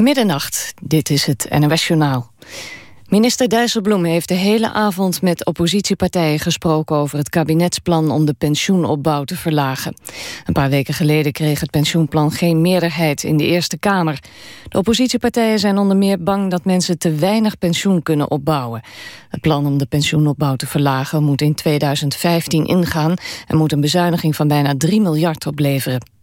Middernacht, dit is het NOS Journaal. Minister Dijsselbloem heeft de hele avond met oppositiepartijen gesproken over het kabinetsplan om de pensioenopbouw te verlagen. Een paar weken geleden kreeg het pensioenplan geen meerderheid in de Eerste Kamer. De oppositiepartijen zijn onder meer bang dat mensen te weinig pensioen kunnen opbouwen. Het plan om de pensioenopbouw te verlagen moet in 2015 ingaan en moet een bezuiniging van bijna 3 miljard opleveren.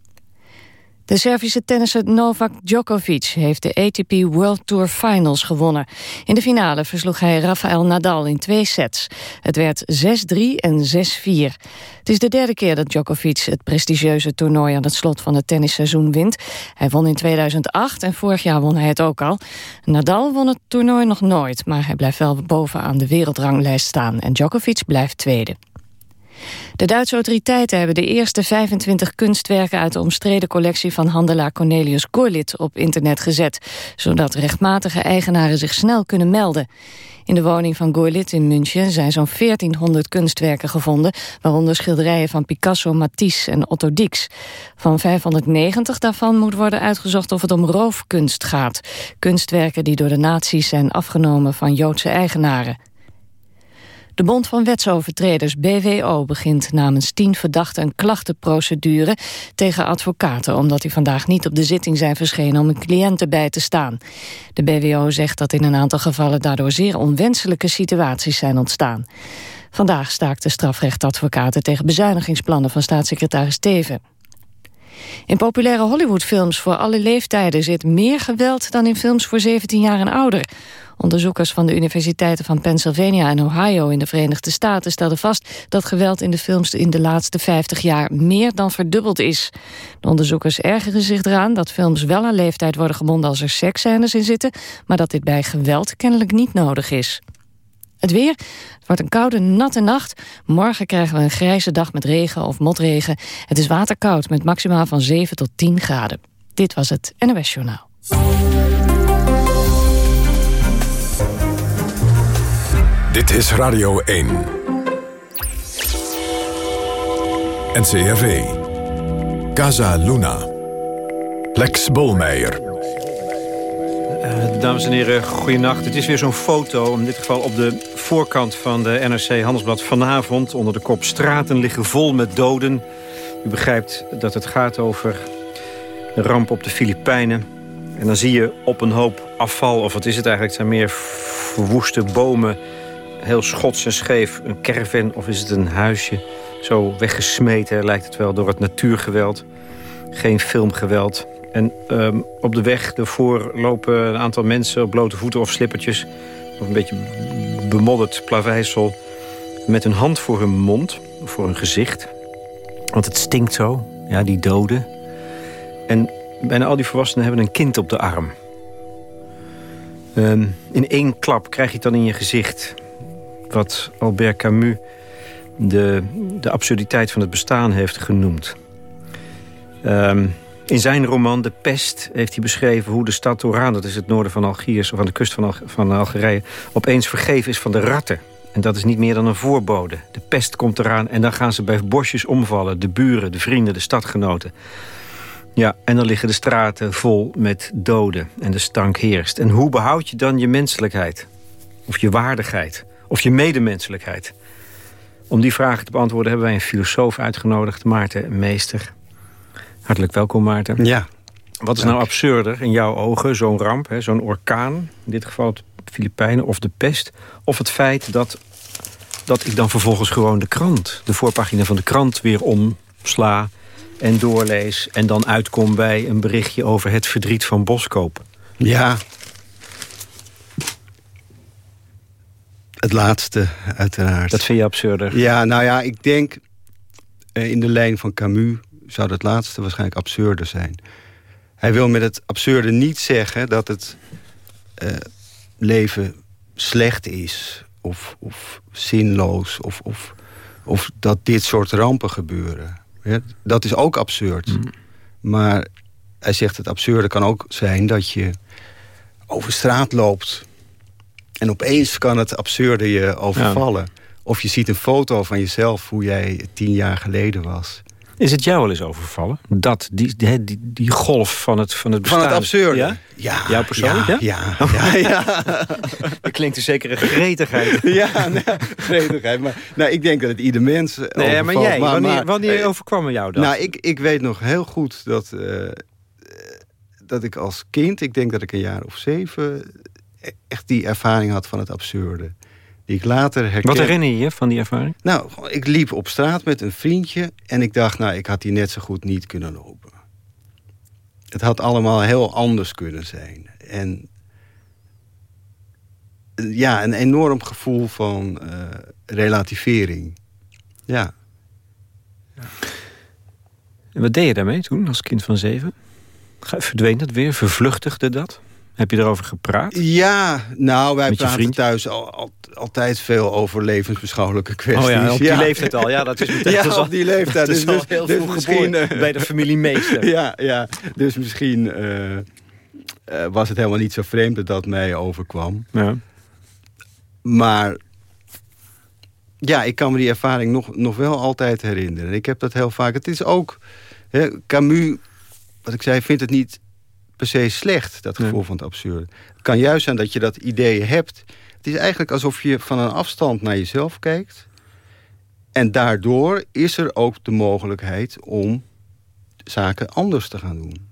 De Servische tennisser Novak Djokovic heeft de ATP World Tour Finals gewonnen. In de finale versloeg hij Rafael Nadal in twee sets. Het werd 6-3 en 6-4. Het is de derde keer dat Djokovic het prestigieuze toernooi aan het slot van het tennisseizoen wint. Hij won in 2008 en vorig jaar won hij het ook al. Nadal won het toernooi nog nooit, maar hij blijft wel bovenaan de wereldranglijst staan. En Djokovic blijft tweede. De Duitse autoriteiten hebben de eerste 25 kunstwerken... uit de omstreden collectie van handelaar Cornelius Gorlit op internet gezet... zodat rechtmatige eigenaren zich snel kunnen melden. In de woning van Gorlit in München zijn zo'n 1400 kunstwerken gevonden... waaronder schilderijen van Picasso, Matisse en Otto Dix. Van 590 daarvan moet worden uitgezocht of het om roofkunst gaat. Kunstwerken die door de nazi's zijn afgenomen van Joodse eigenaren. De Bond van Wetsovertreders, BWO, begint namens tien verdachten een klachtenprocedure tegen advocaten, omdat die vandaag niet op de zitting zijn verschenen om hun cliënten bij te staan. De BWO zegt dat in een aantal gevallen daardoor zeer onwenselijke situaties zijn ontstaan. Vandaag staakten strafrechtadvocaten tegen bezuinigingsplannen van staatssecretaris Teven. In populaire Hollywoodfilms voor alle leeftijden zit meer geweld dan in films voor 17 jaar en ouder. Onderzoekers van de universiteiten van Pennsylvania en Ohio in de Verenigde Staten stelden vast dat geweld in de films in de laatste 50 jaar meer dan verdubbeld is. De onderzoekers ergeren zich eraan dat films wel aan leeftijd worden gebonden als er seksscènes in zitten, maar dat dit bij geweld kennelijk niet nodig is. Het weer. Het wordt een koude, natte nacht. Morgen krijgen we een grijze dag met regen of motregen. Het is waterkoud met maximaal van 7 tot 10 graden. Dit was het NOS Journaal. Dit is Radio 1. NCRV. Casa Luna. Lex Bolmeijer. Uh, dames en heren, goedenacht. Het is weer zo'n foto, in dit geval op de voorkant van de NRC Handelsblad vanavond... onder de kop straten liggen vol met doden. U begrijpt dat het gaat over een ramp op de Filipijnen. En dan zie je op een hoop afval, of wat is het eigenlijk... het zijn meer verwoeste bomen heel schots en scheef een caravan of is het een huisje? Zo weggesmeten lijkt het wel door het natuurgeweld. Geen filmgeweld. En um, op de weg ervoor lopen een aantal mensen op blote voeten of slippertjes. Of een beetje bemodderd plaveisel. Met een hand voor hun mond, voor hun gezicht. Want het stinkt zo, ja, die doden. En bijna al die volwassenen hebben een kind op de arm. Um, in één klap krijg je het dan in je gezicht wat Albert Camus de, de absurditeit van het bestaan heeft genoemd. Um, in zijn roman De Pest heeft hij beschreven hoe de stad Oran... dat is het noorden van Algiers, of aan de kust van, van Algerije... opeens vergeven is van de ratten. En dat is niet meer dan een voorbode. De pest komt eraan en dan gaan ze bij bosjes omvallen. De buren, de vrienden, de stadgenoten. Ja, en dan liggen de straten vol met doden en de stank heerst. En hoe behoud je dan je menselijkheid? Of je waardigheid? Of je medemenselijkheid? Om die vragen te beantwoorden hebben wij een filosoof uitgenodigd, Maarten Meester. Hartelijk welkom, Maarten. Ja. Wat is nou absurder in jouw ogen, zo'n ramp, zo'n orkaan... in dit geval op de Filipijnen, of de pest... of het feit dat, dat ik dan vervolgens gewoon de krant... de voorpagina van de krant weer omsla en doorlees... en dan uitkom bij een berichtje over het verdriet van Boskoop? Ja, Het laatste, uiteraard. Dat vind je absurder? Ja, nou ja, ik denk... Eh, in de lijn van Camus zou dat laatste waarschijnlijk absurder zijn. Hij wil met het absurde niet zeggen dat het uh, leven slecht is... of, of zinloos, of, of, of dat dit soort rampen gebeuren. Ja, dat is ook absurd. Mm. Maar hij zegt het absurde kan ook zijn dat je over straat loopt en opeens kan het absurde je overvallen. Of je ziet een foto van jezelf, hoe jij tien jaar geleden was. Is het jou wel eens overvallen? Dat, die, die, die, golf van het, van het bestaan. Van het absurde? Ja? ja Jou persoonlijk, ja? Ja, ja, ja. Dat klinkt een zekere gretigheid. ja, gretigheid. Maar nou, ik denk dat het ieder mens eh, Nee, maar jij, wanneer, maar- wanneer eh, overkwam er jou dat? Nou, ik, ik weet nog heel goed dat, eh, dat ik als kind, ik denk dat ik een jaar of zeven, echt die ervaring had van het absurde. Die ik later herkende. Wat herinner je je van die ervaring? Nou, ik liep op straat met een vriendje en ik dacht, nou, ik had hier net zo goed niet kunnen lopen. Het had allemaal heel anders kunnen zijn. En ja, een enorm gevoel van eh, relativering. Ja. En wat deed je daarmee toen, als kind van zeven? Verdween dat weer? Vervluchtigde dat? Heb je erover gepraat? Ja, nou, wij praten thuis al, al- altijd veel over levensbeschouwelijke kwesties. Oh ja, op die leeftijd al. Ja, dat is meteen Ja, al- op die leeftijd. Dus- al heel dus vroeg misschien, geboren eh, bij de familie Meester. Ja, ja, dus misschien eh, eh, was het helemaal niet zo vreemd dat dat mij overkwam. Ja. Maar ja, ik kan me die ervaring nog, nog wel altijd herinneren. Ik heb dat heel vaak. Het is ook, hè, Camus, wat ik zei, vindt het niet per se slecht, dat gevoel Nee. van het absurde. Het kan juist zijn dat je dat idee hebt. Het is eigenlijk alsof je van een afstand naar jezelf kijkt. En daardoor is er ook de mogelijkheid om zaken anders te gaan doen.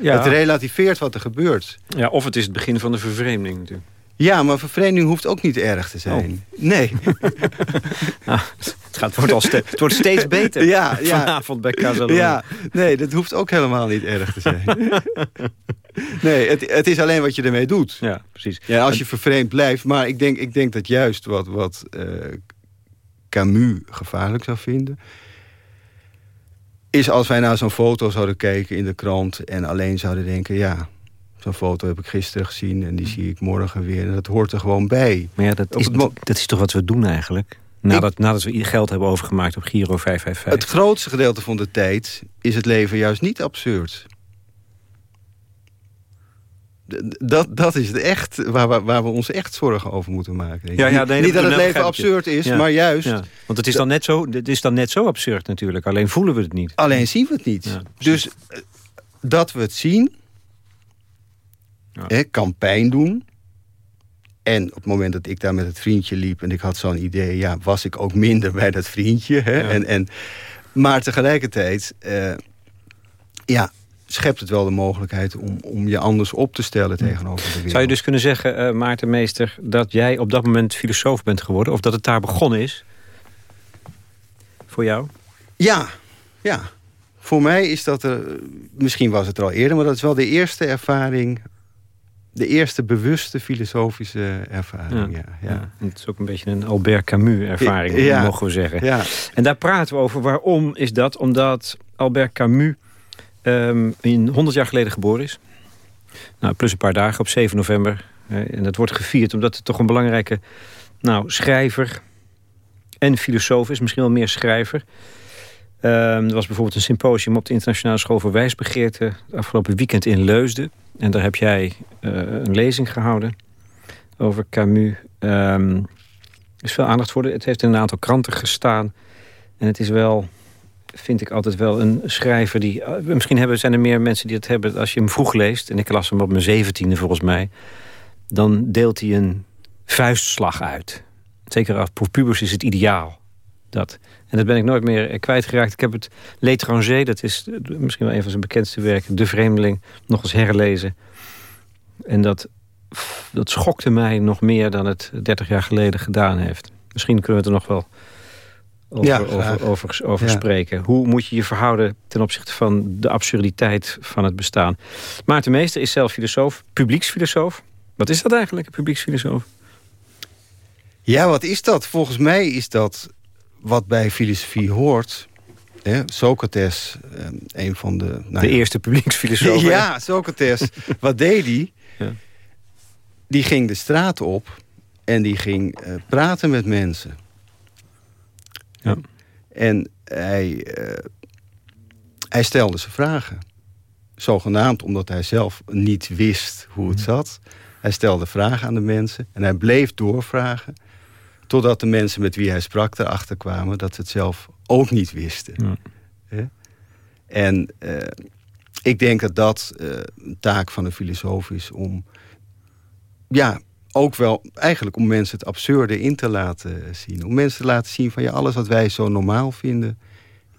Ja. Het relativeert wat er gebeurt. ja, of het is het begin van de vervreemding natuurlijk. Ja, maar vervreemding hoeft ook niet erg te zijn. Nee. Nou, het, gaat, wordt al ste- het wordt steeds beter Ja, ja. vanavond bij Casaluna. Ja, nee, dat hoeft ook helemaal niet erg te zijn. nee, het, het is alleen wat je ermee doet. ja, precies. Ja, als je vervreemd blijft. Maar ik denk, ik denk dat juist wat, wat eh, Camus gevaarlijk zou vinden... is als wij naar zo'n foto zouden kijken in de krant... en alleen zouden denken, ja, zo'n foto heb ik gisteren gezien... en die zie ik morgen weer. En dat hoort er gewoon bij. Maar ja, dat is, dat is toch wat we doen eigenlijk? Nadat, nadat we geld hebben overgemaakt op Giro 555. Het grootste gedeelte van de tijd is het leven juist niet absurd. Dat, dat is het echt waar, we- waar we ons echt zorgen over moeten maken. Ja, ja, Niet- nee, niet dat- het leven absurd is, Ja. maar juist... Ja, want het is, dan net zo, het is dan net zo absurd natuurlijk. Alleen voelen we het niet. Alleen zien we het niet. Dus eh, dat we het zien, Ja. hè, kan pijn doen. En op het moment dat ik daar met het vriendje liep... en ik had zo'n idee, ja, was ik ook minder bij dat vriendje. Hè? Ja. En, en, maar tegelijkertijd, eh, ja, schept het wel de mogelijkheid... om, om je anders op te stellen tegenover de wereld. Zou je dus kunnen zeggen, eh Maarten Meester... dat jij op dat moment filosoof bent geworden? Of dat het daar begonnen is? Voor jou? Ja, ja. Voor mij is dat er... Misschien was het er al eerder, maar dat is wel de eerste ervaring... de eerste bewuste filosofische ervaring, ja. ja, Het is ook een beetje een Albert Camus-ervaring, Ja. mogen we zeggen. ja. En daar praten we over. Waarom is dat? Omdat Albert Camus ehm, in 100 jaar geleden geboren is. Nou, plus een paar dagen op 7 november. En dat wordt gevierd omdat het toch een belangrijke nou, schrijver en filosoof is. Misschien wel meer schrijver. Ehm, er was bijvoorbeeld een symposium op de Internationale School voor Wijsbegeerte... afgelopen weekend in Leusden. En daar heb jij eh, een lezing gehouden over Camus. Ehm, er is veel aandacht voor. Het heeft in een aantal kranten gestaan. En het is wel, vind ik altijd wel, een schrijver die... eh, Misschien hebben, zijn er meer mensen die het hebben als je hem vroeg leest. En ik las hem op mijn zeventiende volgens mij. Dan deelt hij een vuistslag uit. Zeker als voor pubers is het ideaal. Dat. En dat ben ik nooit meer eh, kwijtgeraakt. Ik heb het L'étranger, dat is eh, misschien wel een van zijn bekendste werken... De Vreemdeling, nog eens herlezen. En dat, dat schokte mij nog meer dan het 30 jaar geleden gedaan heeft. Misschien kunnen we het er nog wel over, Ja, over, over, over Ja. spreken. Hoe moet je je verhouden ten opzichte van de absurditeit van het bestaan? Maarten Meester is zelf filosoof, publieksfilosoof. Wat is dat eigenlijk, een publieksfilosoof? Ja, wat is dat? Volgens mij is dat wat bij filosofie hoort. Hè? Socrates, eh, een van de... nou De eerste publieksfilosoof. Ja, Socrates. Wat deed hij? Ja. Die ging de straat op en die ging eh, praten met mensen. Ja. En hij, eh, hij stelde ze vragen. Zogenaamd omdat hij zelf niet wist hoe het zat. Hij stelde vragen aan de mensen en hij bleef doorvragen. Totdat de mensen met wie hij sprak erachter kwamen dat ze het zelf ook niet wisten. Ja. En uh, ik denk dat dat uh, een taak van een filosoof is om... ja, ook wel eigenlijk om mensen het absurde in te laten zien. Om mensen te laten zien van ja, alles wat wij zo normaal vinden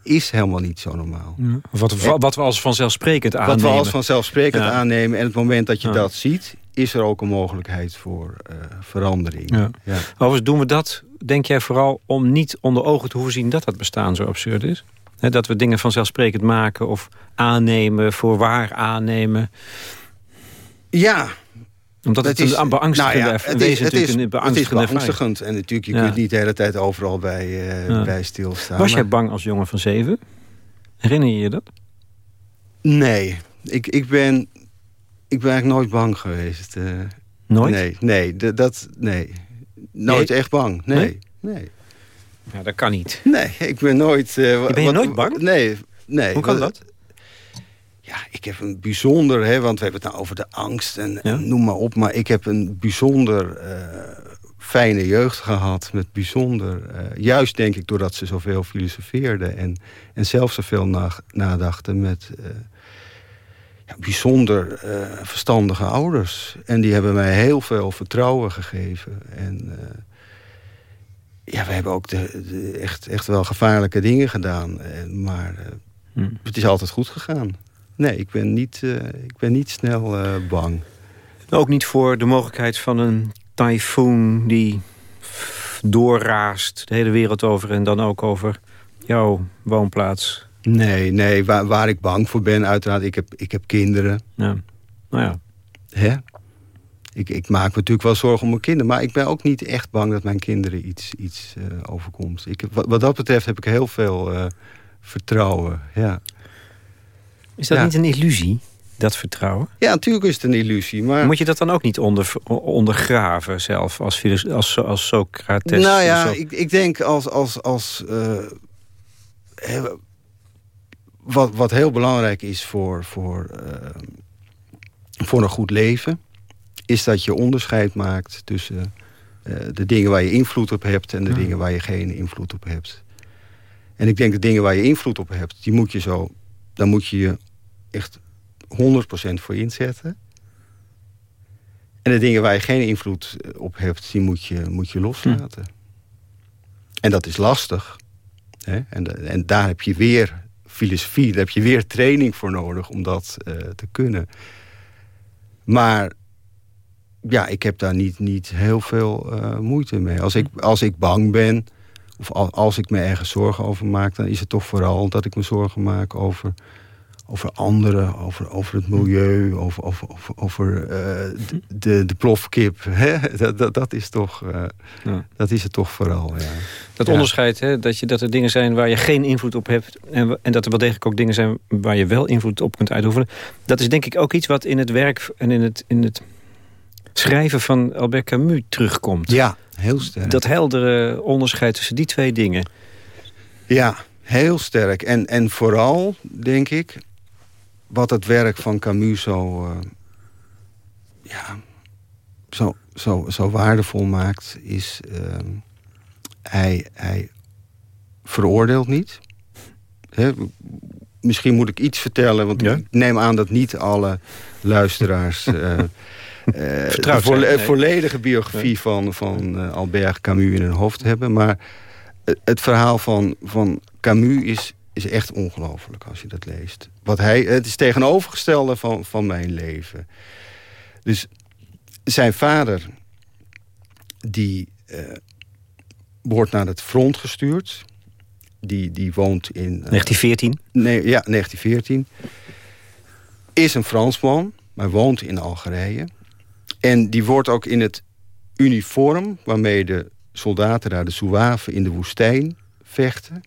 is helemaal niet zo normaal. Ja. Wat, wat, we als vanzelfsprekend aannemen. Wat we als vanzelfsprekend ja. aannemen. En het moment dat je ja. dat ziet, is er ook een mogelijkheid voor uh, verandering. Ja. Overigens doen we dat, denk jij vooral, om niet onder ogen te hoeven zien dat dat bestaan zo absurd is? He, dat we dingen vanzelfsprekend maken of aannemen, voor waar aannemen. Ja, omdat het, het is, een beangstigende nou ja, het is, het is, een beangstigende het is beangstigend. En natuurlijk, je ja. kunt niet de hele tijd overal bij, uh, ja. bij stilstaan. Was jij bang als jongen van zeven? Herinner je je dat? Nee, ik, ik, ben, ik ben eigenlijk nooit bang geweest. Uh, nooit? Nee, nee, dat, nee. nooit nee? echt bang. Nee, nee. nee. Ja, dat kan niet. Nee, ik ben nooit... Uh, ben je wat, nooit bang? Nee, nee. Hoe kan dat? Ja, ik heb een bijzonder, hè, want we hebben het nou over de angst en, ja? en noem maar op. Maar ik heb een bijzonder uh, fijne jeugd gehad. Met bijzonder, uh, juist denk ik doordat ze zoveel filosofeerden. En, en zelf zoveel na, nadachten met uh, ja, bijzonder verstandige ouders. En die hebben mij heel veel vertrouwen gegeven. En ja, we hebben ook de, de echt, echt wel gevaarlijke dingen gedaan. Maar hm. het is altijd goed gegaan. Nee, ik ben niet, ik ben niet snel bang. Ook niet voor de mogelijkheid van een tyfoon die doorraast de hele wereld over... en dan ook over jouw woonplaats? Nee, nee waar, waar ik bang voor ben, uiteraard. Ik heb, ik heb kinderen. Ja. Nou ja. Hè? Ik, ik maak me natuurlijk wel zorgen om mijn kinderen. Maar ik ben ook niet echt bang dat mijn kinderen iets, iets uh, overkomt. Ik, wat, wat, dat betreft heb ik heel veel uh, vertrouwen. Ja. Is dat ja. niet een illusie, dat vertrouwen? Ja, natuurlijk is het een illusie. Maar... Moet je dat dan ook niet onder, ondergraven zelf als, als, als Socrates? Nou ja, ik, ik denk als... als, als uh, wat, wat heel belangrijk is voor, voor, uh, voor een goed leven... is dat je onderscheid maakt tussen uh, de dingen waar je invloed op hebt... en de ja. dingen waar je geen invloed op hebt. En ik denk de dingen waar je invloed op hebt... die moet je zo dan moet je je echt 100% voor inzetten. En de dingen waar je geen invloed op hebt, die moet je, moet je loslaten. Hm. En dat is lastig. Hè? En, en daar heb je weer filosofie, daar heb je weer training voor nodig om dat uh, te kunnen. Maar ja, ik heb daar niet, niet heel veel uh, moeite mee. Als ik, als ik bang ben, of als ik me ergens zorgen over maak... dan is het toch vooral dat ik me zorgen maak over, over anderen, over, over het milieu... over, over, over, over uh, de, de plofkip. Hè? Dat, dat, dat, is toch, uh, ja. dat is het toch vooral, ja. Dat ja. onderscheid, hè? Dat, je, dat er dingen zijn waar je geen invloed op hebt... En, en dat er wel degelijk ook dingen zijn waar je wel invloed op kunt uitoefenen... dat is denk ik ook iets wat in het werk en in het... In het schrijven van Albert Camus terugkomt. Ja, heel sterk. Dat heldere onderscheid tussen die twee dingen. Ja, heel sterk. En, en vooral, denk ik, wat het werk van Camus zo, uh, ja, zo, zo, zo waardevol maakt... is uh, hij, hij veroordeelt niet. Misschien moet ik iets vertellen, want ja? ik neem aan dat niet alle luisteraars... uh, uh, de vo nee. volledige biografie van, van Albert Camus in hun hoofd hebben. Maar het verhaal van, van Camus is, is echt ongelooflijk als je dat leest. Wat hij, het is tegenovergestelde van, van mijn leven. Dus zijn vader, die uh, wordt naar het front gestuurd. Die, die woont in... 1914? Nee, ja, 1914. Is een Fransman, maar woont in Algerije. En die wordt ook in het uniform waarmee de soldaten daar, de Zouaven, in de woestijn vechten,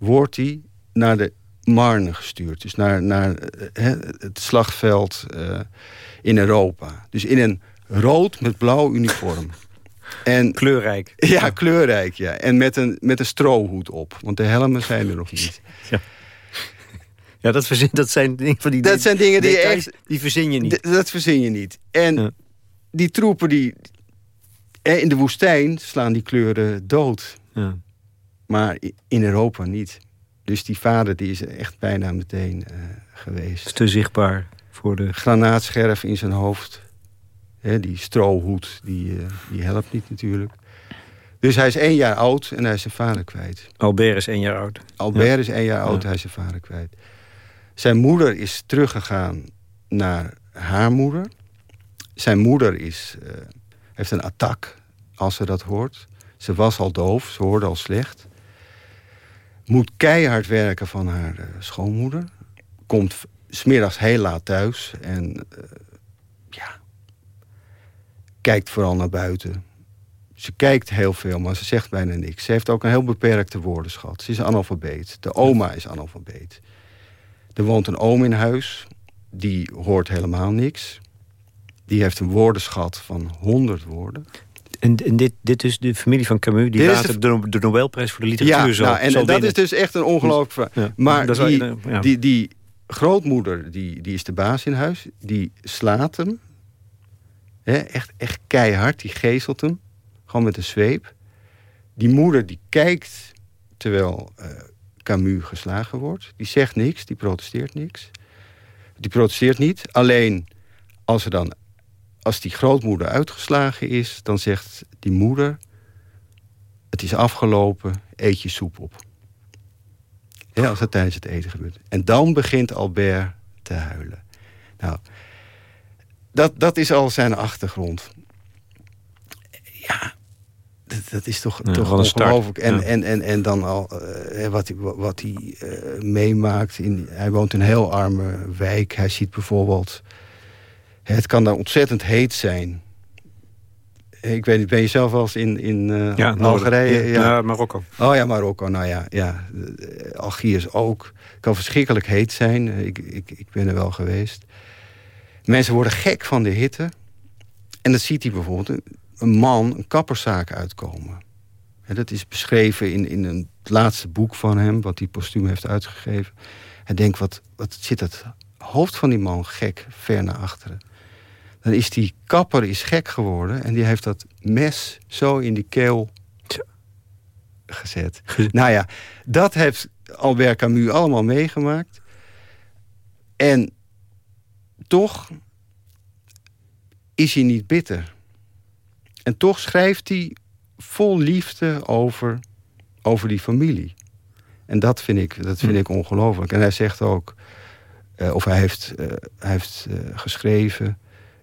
wordt hij naar de Marne gestuurd. Dus naar, naar he, het slagveld uh, in Europa. Dus in een rood met blauw uniform. En, kleurrijk. Ja, kleurrijk, ja. En met een, met een strohoed op. Want de helmen zijn er nog niet. Ja. Ja, dat, verzin, dat zijn dingen van die... Dat zijn dingen die echt... Die verzin je niet. Dat verzin je niet. En ja. die troepen die... In de woestijn slaan die kleuren dood. Ja. Maar in Europa niet. Dus die vader die is echt bijna meteen uh, geweest. Is te zichtbaar voor de... Granaatscherf in zijn hoofd. die strohoed, die, uh, die helpt niet natuurlijk. Dus hij is één jaar oud en hij is zijn vader kwijt. Albert is één jaar oud. Albert is één jaar oud, hij is zijn vader kwijt. Zijn moeder is teruggegaan naar haar moeder. Zijn moeder is, uh, heeft een attack, als ze dat hoort. Ze was al doof, ze hoorde al slecht. Moet keihard werken van haar uh, schoonmoeder. Komt smiddags heel laat thuis. En uh, ja, kijkt vooral naar buiten. Ze kijkt heel veel, maar ze zegt bijna niks. Ze heeft ook een heel beperkte woordenschat. Ze is analfabeet. De oma is analfabeet. Er woont een oom in huis. Die hoort helemaal niks. Die heeft een woordenschat van 100 woorden. En, en dit, dit is de familie van Camus, die later de, de, Nobelprijs voor de literatuur ja, zo, nou, en, zo dat is dus echt een ongelooflijk verhaal. Ja, maar die, ja. die, die grootmoeder, die, die is de baas in huis. Die slaat hem. Hè, echt, echt keihard, die geestelt hem. Gewoon met een zweep. Die moeder die kijkt terwijl eh, Camus geslagen wordt. Die zegt niks, die protesteert niks. Die protesteert niet. Alleen als, er dan, als die grootmoeder uitgeslagen is... dan zegt die moeder... het is afgelopen, eet je soep op. Ja, als dat tijdens het eten gebeurt. En dan begint Albert te huilen. Nou, dat, dat is al zijn achtergrond. Ja, dat, dat is toch, Ja, toch ongelooflijk. En, Ja. en, en, en dan al eh, wat hij, wat hij eh, meemaakt. In, hij woont in een heel arme wijk. Hij ziet bijvoorbeeld... Het kan daar ontzettend heet zijn. Ik weet niet, ben je zelf wel eens in, in eh, ja, Algerije? Ja, ja, Marokko. Oh ja, Marokko, nou ja. ja. Algiers ook. kan verschrikkelijk heet zijn. Ik, ik, ik ben er wel geweest. Mensen worden gek van de hitte. En dat ziet hij bijvoorbeeld een- man een kapperszaak uitkomen. En dat is beschreven in, in een, het laatste boek van hem... wat hij postuum heeft uitgegeven. Hij denkt, wat, wat zit het hoofd van die man gek ver naar achteren. Dan is die kapper is gek geworden... en die heeft dat mes zo in die keel gezet. Nou ja, dat heeft Albert Camus allemaal meegemaakt. En toch is hij niet bitter. En toch schrijft hij vol liefde over, over die familie. En dat vind ik, dat vind ik ongelooflijk. En hij zegt ook, eh, of hij heeft, eh, hij heeft eh, geschreven...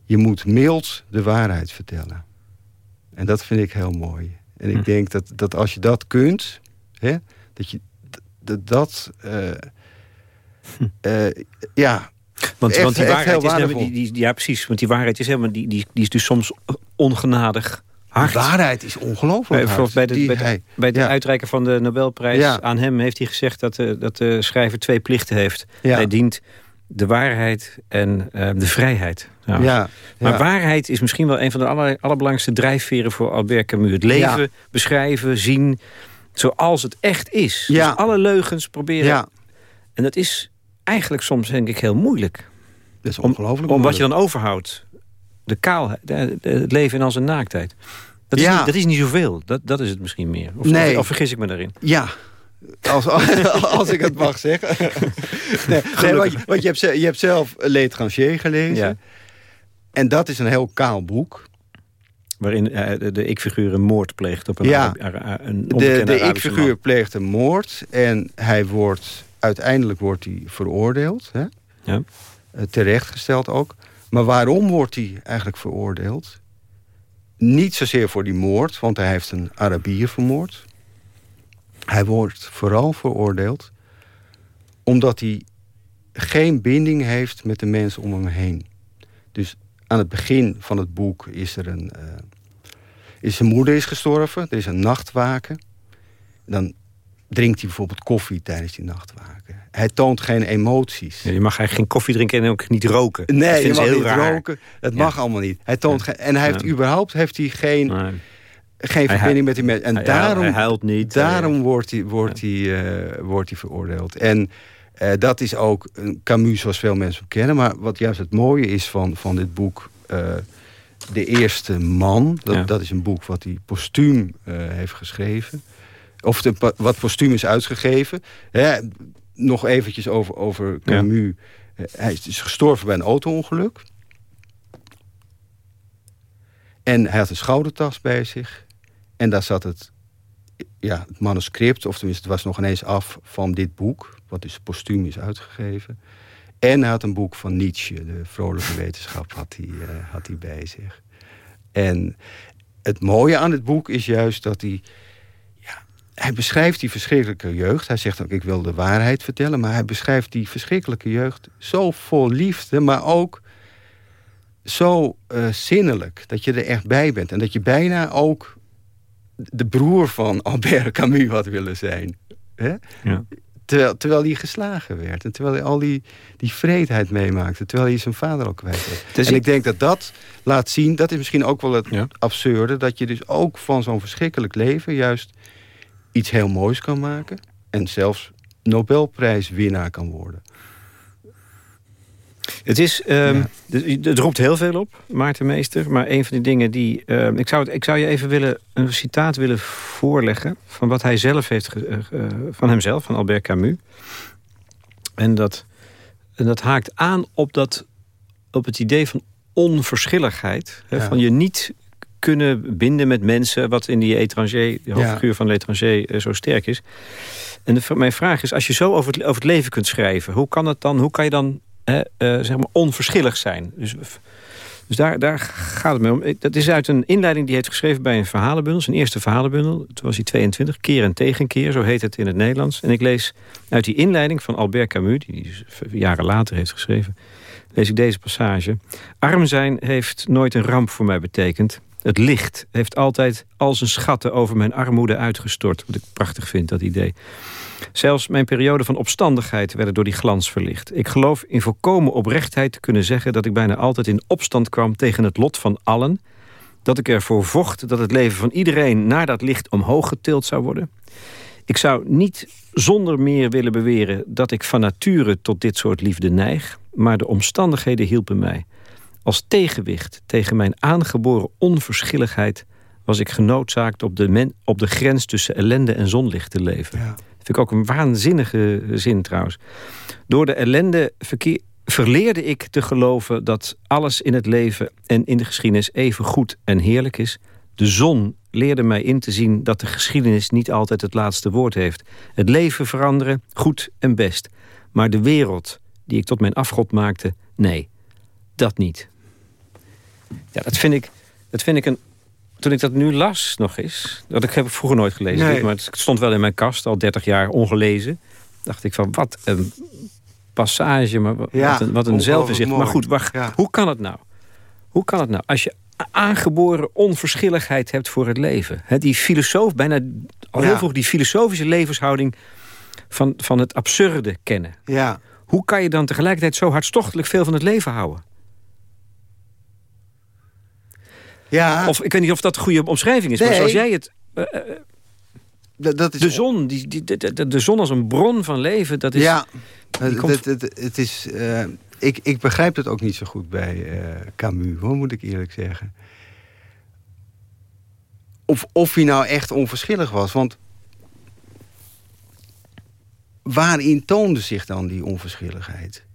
je moet mild de waarheid vertellen. En dat vind ik heel mooi. En ik Hm. denk dat, dat als je dat kunt... Hè, dat je dat... dat eh, eh, ja, Want, Echt- want die waarheid is helemaal, die, die, ja precies, want die waarheid is helemaal, die, die, die is dus soms ongenadig hard. de waarheid is ongelooflijk Bij, bij de, Die bij, de- hij- bij ja. uitreiken van de Nobelprijs Ja. aan hem heeft hij gezegd dat de, dat de schrijver twee plichten heeft. Ja. Hij dient de waarheid en eh, de vrijheid. Ja. Ja, Maar ja. waarheid is misschien wel een van de aller, allerbelangrijkste drijfveren voor Albert Camus. Het leven Ja. beschrijven, zien, zoals het echt is. Ja. Dus alle leugens proberen. ja, En dat is eigenlijk soms denk ik heel moeilijk. dat is Om, ongelooflijk. om wat je dan overhoudt. De kaalheid, de- de- het leven in al zijn naaktheid. Dat is, Ja. niet, dat is niet zoveel. Dat, dat is het misschien meer. Of, Nee. of, of vergis ik me daarin? Ja, als, als ik het mag zeggen. nee, nee, want, je- want je, hebt, je hebt zelf L'étranger gelezen. Ja. En dat is een heel kaal boek. Waarin eh, de, ik-figuur een moord pleegt op een, Ja. Arabi- Ara- een De, de ik-figuur pleegt een moord. En hij wordt, uiteindelijk wordt hij veroordeeld. Hè? Ja. Eh, terechtgesteld ook. Maar waarom wordt hij eigenlijk veroordeeld? Niet zozeer voor die moord, want hij heeft een Arabier vermoord. Hij wordt vooral veroordeeld omdat hij geen binding heeft met de mensen om hem heen. Dus aan het begin van het boek is er een... eh, is zijn moeder is gestorven, er is een nachtwaken. Dan drinkt hij bijvoorbeeld koffie tijdens die nachtwaken. Hij toont geen emoties. Ja, je mag eigenlijk geen koffie drinken en ook niet roken. Nee, je mag heel niet raar. roken. Dat Ja. mag allemaal niet. Hij toont geen, en hij heeft überhaupt heeft hij geen, Nee. Geen Hij verbinding met die mensen. En Hij- daarom, hij huilt niet. daarom wordt hij, wordt, hij, eh, wordt hij veroordeeld. En eh, dat is ook een Camus zoals veel mensen hem kennen. Maar wat juist het mooie is van, van dit boek... eh, De Eerste Man, dat, Ja. dat is een boek wat hij postuum heeft geschreven. Of de, wat postuum is uitgegeven. Hè, nog eventjes over, over Camus. Ja. Hij is gestorven bij een auto-ongeluk. En hij had een schoudertas bij zich. En daar zat het, ja, het manuscript, of tenminste het was nog ineens af van dit boek. Wat dus postuum is uitgegeven. En hij had een boek van Nietzsche, de vrolijke wetenschap, had hij, uh, had hij bij zich. En het mooie aan het boek is juist dat hij... Ja, hij beschrijft die verschrikkelijke jeugd. Hij zegt ook, ik wil de waarheid vertellen. Maar hij beschrijft die verschrikkelijke jeugd zo vol liefde, maar ook zo uh, zinnelijk. Dat je er echt bij bent. En dat je bijna ook de broer van Albert Camus had willen zijn. Hè? Ja. Terwijl, terwijl hij geslagen werd. En terwijl hij al die, die vreedheid meemaakte. Terwijl hij zijn vader ook kwijt werd. Dus en ik denk dat dat laat zien... dat is misschien ook wel het absurde... dat je dus ook van zo'n verschrikkelijk leven... juist iets heel moois kan maken. En zelfs Nobelprijswinnaar kan worden. Het, is, um, het roept heel veel op, Maarten Meester. Maar een van die dingen die... Um, ik, zou het, ik zou je even willen, een citaat willen voorleggen... van wat hij zelf heeft... Uh, van hemzelf, van Albert Camus. En dat, en dat haakt aan op, dat, op het idee van onverschilligheid. Hè, Van je niet kunnen binden met mensen... wat in die étranger, de hoofdfiguur van l'étranger uh, zo sterk is. En de, mijn vraag is, als je zo over het, over het leven kunt schrijven... hoe kan, het dan, hoe kan je dan uh, zeg maar onverschillig zijn. Dus, dus daar, daar gaat het mee om. Dat is uit een inleiding die hij heeft geschreven bij een verhalenbundel. Zijn eerste verhalenbundel. Toen was hij 22. Keer en tegenkeer, zo heet het in het Nederlands. En ik lees uit die inleiding van Albert Camus... die hij dus jaren later heeft geschreven... lees ik deze passage. Arm zijn heeft nooit een ramp voor mij betekend. Het licht heeft altijd al zijn schatten over mijn armoede uitgestort. Wat ik prachtig vind, dat idee. Zelfs mijn periode van opstandigheid werden door die glans verlicht. Ik geloof in volkomen oprechtheid te kunnen zeggen... dat ik bijna altijd in opstand kwam tegen het lot van allen... dat ik ervoor vocht dat het leven van iedereen... naar dat licht omhoog getild zou worden. Ik zou niet zonder meer willen beweren... dat ik van nature tot dit soort liefde neig... maar de omstandigheden hielpen mij. Als tegenwicht tegen mijn aangeboren onverschilligheid... was ik genoodzaakt op de, op de grens tussen ellende en zonlicht te leven... Ja. Vind ik ook een waanzinnige zin trouwens. Door de ellende verkeer, verleerde ik te geloven dat alles in het leven en in de geschiedenis even goed en heerlijk is. De zon leerde mij in te zien dat de geschiedenis niet altijd het laatste woord heeft. Het leven veranderen, goed en best. Maar de wereld die ik tot mijn afgod maakte, nee, dat niet. Ja, dat vind ik, dat vind ik een toen ik dat nu las nog eens... dat ik heb ik vroeger nooit gelezen, maar het stond wel in mijn kast, al 30 jaar ongelezen. Dacht ik van, wat een passage, maar wat, een, wat een zelfinzicht. Maar goed, wacht, hoe kan het nou? Hoe kan het nou? Als je aangeboren onverschilligheid hebt voor het leven. He, die filosoof, bijna al heel vroeg die filosofische levenshouding van, van het absurde kennen. Ja. Hoe kan je dan tegelijkertijd zo hartstochtelijk veel van het leven houden? Ja. Of ik weet niet of dat een goede omschrijving is, maar zoals jij het... Uh, dat is... De zon, die, die, de, de, zon als een bron van leven, dat is... Ja, het, is... Uh, ik, ik begrijp het ook niet zo goed bij uh, Camus, moet ik eerlijk zeggen. Of, of hij nou echt onverschillig was, want... Waarin toonde zich dan die onverschilligheid?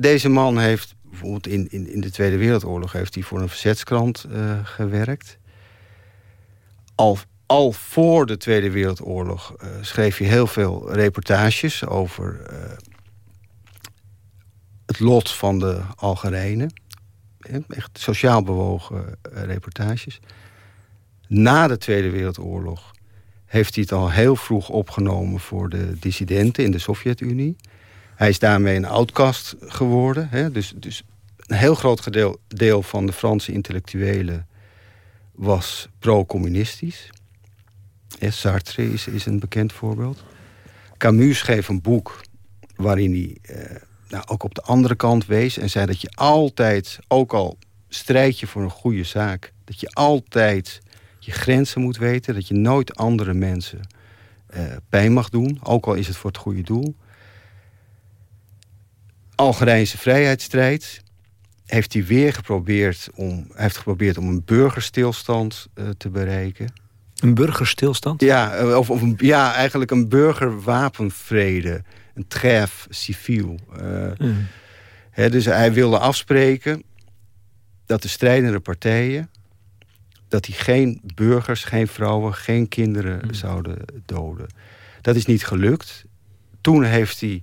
deze man heeft bijvoorbeeld in, in, in de Tweede Wereldoorlog heeft hij voor een verzetskrant uh, gewerkt. Al, al voor de Tweede Wereldoorlog uh, schreef hij heel veel reportages over uh, het lot van de Algerijnen. Echt sociaal bewogen reportages. Na de Tweede Wereldoorlog heeft hij het al heel vroeg opgenomen voor de dissidenten in de Sovjet-Unie. Hij is daarmee een outcast geworden. Hè? Dus, dus een heel groot deel van de Franse intellectuelen was pro-communistisch. Sartre is, is, een bekend voorbeeld. Camus schreef een boek waarin hij eh, nou, ook op de andere kant wees... en zei dat je altijd, ook al strijd je voor een goede zaak... dat je altijd je grenzen moet weten... dat je nooit andere mensen eh, pijn mag doen... ook al is het voor het goede doel. Algerijnse vrijheidsstrijd heeft hij weer geprobeerd om, heeft geprobeerd om een burgerstilstand uh, te bereiken. Een burgerstilstand? Ja, of, of een, ja, eigenlijk een burgerwapenvrede. Een tref civiel. Uh, dus hij wilde afspreken dat de strijdende partijen... dat die geen burgers, geen vrouwen, geen kinderen mm. zouden doden. Dat is niet gelukt. Toen heeft hij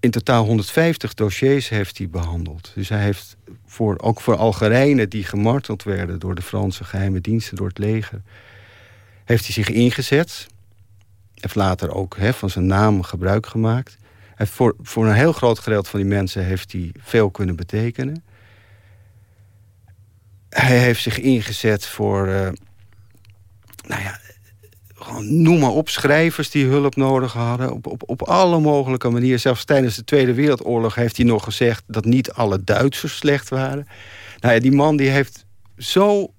in totaal 150 dossiers heeft hij behandeld. Dus hij heeft voor, ook voor Algerijnen die gemarteld werden... door de Franse geheime diensten, door het leger... heeft hij zich ingezet. Heeft later ook van zijn naam gebruik gemaakt. Hij voor, voor een heel groot gedeelte van die mensen heeft hij veel kunnen betekenen. Hij heeft zich ingezet voor... Uh, nou ja, noem maar op, schrijvers die hulp nodig hadden. Op, op, op alle mogelijke manieren. Zelfs tijdens de Tweede Wereldoorlog heeft hij nog gezegd... dat niet alle Duitsers slecht waren. Nou ja, die man die heeft zo...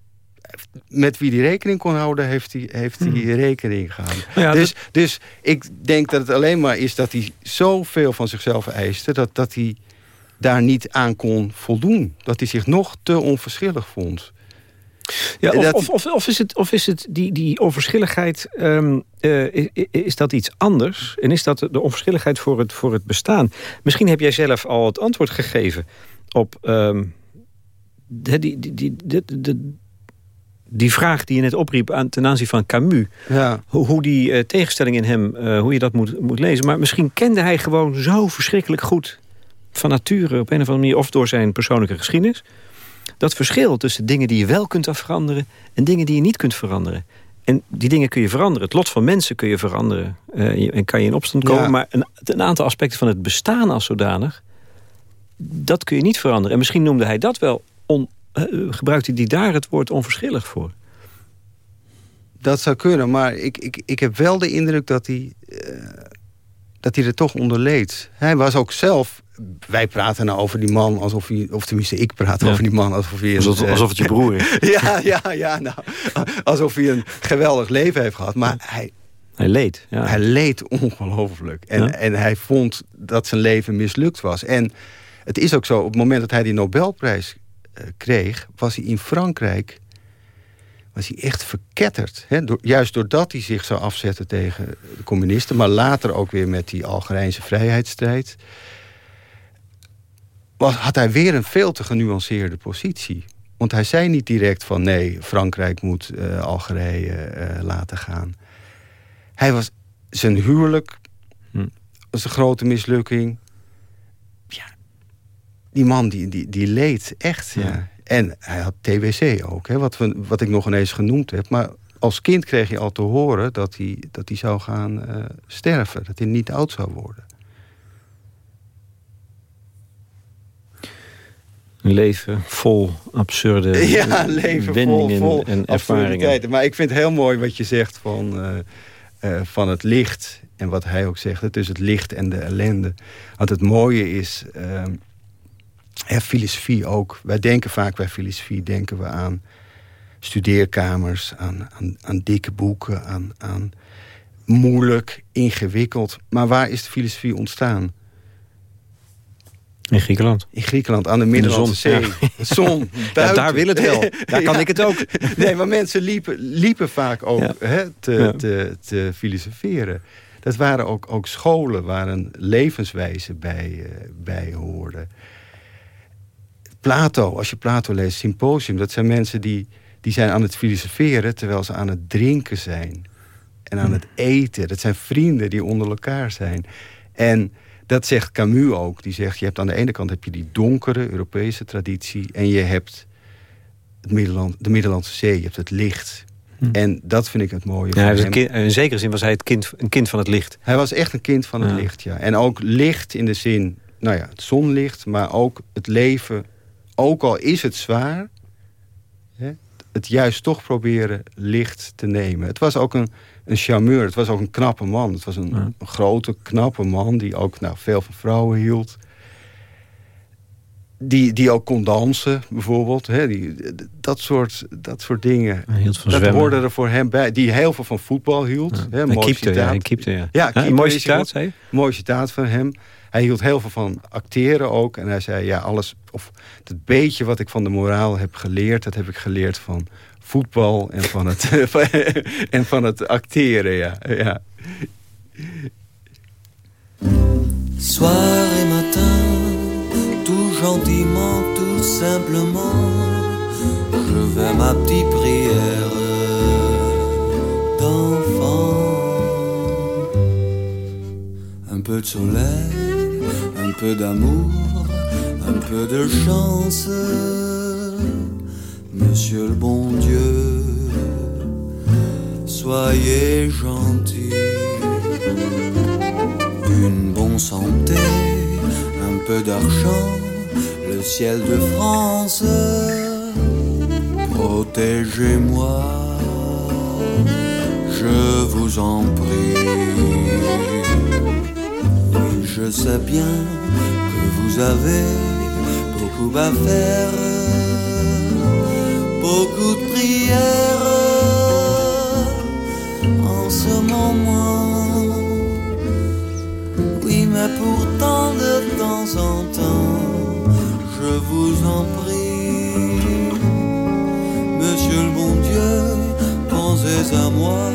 Met wie die rekening kon houden, heeft hij, heeft hmm. rekening gehouden. Ja, dus, dus ik denk dat het alleen maar is dat hij zoveel van zichzelf eiste... dat, dat hij daar niet aan kon voldoen. Dat hij zich nog te onverschillig vond. Ja, of, of, of, of, is het, of is het die, die onverschilligheid, um, uh, is, dat iets anders? En is dat de onverschilligheid voor het, voor het bestaan? Misschien heb jij zelf al het antwoord gegeven op um, die, die, die, die, die vraag die je net opriep aan, ten aanzien van Camus. Ja. Hoe, hoe die uh, tegenstelling in hem, uh, hoe je dat moet, moet lezen. Maar misschien kende hij gewoon zo verschrikkelijk goed van nature op een of andere manier... of door zijn persoonlijke geschiedenis dat verschil tussen dingen die je wel kunt veranderen... en dingen die je niet kunt veranderen. En die dingen kun je veranderen. Het lot van mensen kun je veranderen. Uh, en kan je in opstand komen. Maar een, een, aantal aspecten van het bestaan als zodanig... dat kun je niet veranderen. En misschien noemde hij dat wel... On, uh, gebruikte hij daar het woord onverschillig voor. Dat zou kunnen, maar ik, ik, ik heb wel de indruk dat hij... Uh, dat hij er toch onder leed. Hij was ook zelf wij praten nou over die man alsof hij... of tenminste, ik praat over die man alsof hij... Alsof, alsof het je broer is. ja, ja, ja, nou, alsof hij een geweldig leven heeft gehad. Maar hij... Hij leed. Ja. Hij leed ongelooflijk. En, en hij vond dat zijn leven mislukt was. En het is ook zo, op het moment dat hij die Nobelprijs uh, kreeg... was hij in Frankrijk was hij echt verketterd. Hè? Door, juist doordat hij zich zou afzetten tegen de communisten... maar later ook weer met die Algerijnse vrijheidsstrijd was, had hij weer een veel te genuanceerde positie. Want hij zei niet direct van nee, Frankrijk moet uh, Algerije uh, laten gaan. Hij was zijn huwelijk hm. was een grote mislukking. Ja, die man die, die, die leed echt. Ja. En hij had TBC ook, hè, wat, we, wat ik nog ineens genoemd heb. Maar als kind kreeg je al te horen dat hij, dat hij zou gaan uh, sterven. Dat hij niet oud zou worden. Een leven vol absurde ja, leven wendingen vol, vol en ervaringen. Maar ik vind het heel mooi wat je zegt van, uh, uh, van het licht. En wat hij ook zegt, het is het licht en de ellende. Want het mooie is, uh, filosofie ook. Wij denken vaak bij filosofie, denken we aan studeerkamers, aan, aan, aan dikke boeken, aan, aan moeilijk, ingewikkeld. Maar waar is de filosofie ontstaan? In Griekenland? In Griekenland, aan de Middellandse Zee. Ja. Zon, ja, daar wil het wel. Daar kan ik het ook. Nee, maar mensen liepen, liepen vaak ook hè, te, te, te, filosoferen. Dat waren ook, ook scholen waar een levenswijze bij, uh, bij hoorde. Plato, als je Plato leest, Symposium... dat zijn mensen die, die zijn aan het filosoferen... terwijl ze aan het drinken zijn. En aan het eten. Dat zijn vrienden die onder elkaar zijn. En dat zegt Camus ook. Die zegt, je hebt aan de ene kant heb je die donkere Europese traditie... en je hebt het Middelland, de Middellandse Zee, je hebt het licht. Hm. En dat vind ik het mooie ja, van hem. in zekere zin was hij het kind, een kind van het licht. Hij was echt een kind van het licht, ja. En ook licht in de zin, nou ja, het zonlicht... maar ook het leven, ook al is het zwaar... Hè, het juist toch proberen licht te nemen. Het was ook een een charmeur. Het was ook een knappe man. Het was een, een grote, knappe man die ook nou, veel van vrouwen hield. Die, die ook kon dansen, bijvoorbeeld. Hè, die, dat, soort, dat soort dingen. Dat zwemmen. hoorde er voor hem bij. Die heel veel van voetbal hield. Ja. Hè, mooi citaat. Ja, hij ja. ja een mooi citaat, zei Mooi citaat van hem. Hij hield heel veel van acteren ook. En hij zei, ja, alles, of het beetje wat ik van de moraal heb geleerd... dat heb ik geleerd van voetbal en van het, en van het acteren, ja. ja. Soir et matin, tout gentiment, tout simplement, je vais ma petite prière d'enfant. Un peu de soleil, peu d'amour, un peu de chance, Monsieur le bon Dieu, soyez gentil. Une bonne santé, un peu d'argent, le ciel de France, protégez-moi, je vous en prie. Oui, je sais bien que vous avez beaucoup à faire, beaucoup de prières. En ce moment mais pourtant de temps en temps, je vous en prie, Monsieur le bon Dieu, pensez à moi,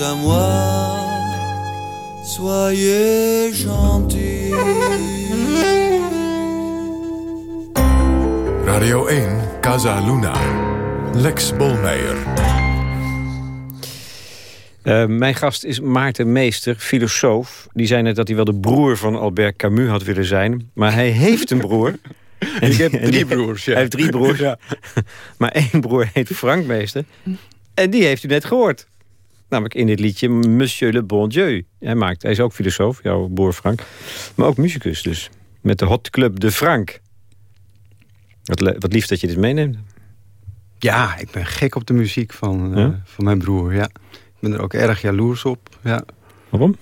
à moi, soyez gentil. Radio 1, Casa Luna. Lex Bolmeijer. Uh, mijn gast is Maarten Meester, filosoof. Die zei net dat hij wel de broer van Albert Camus had willen zijn. Maar hij heeft een broer. En ik heb drie broers, ja. Hij heeft drie broers. Ja. maar één broer heet Frank Meester. En die heeft u net gehoord. Namelijk in dit liedje Monsieur le Bon Dieu. Hij, maakt, hij is ook filosoof, jouw broer Frank. Maar ook muzikus dus. Met de Hot Club de Frank. Wat, wat lief dat je dit meeneemt. Ja, ik ben gek op de muziek van, uh, van mijn broer. Ja. Ik ben er ook erg jaloers op. Ja. Waarom?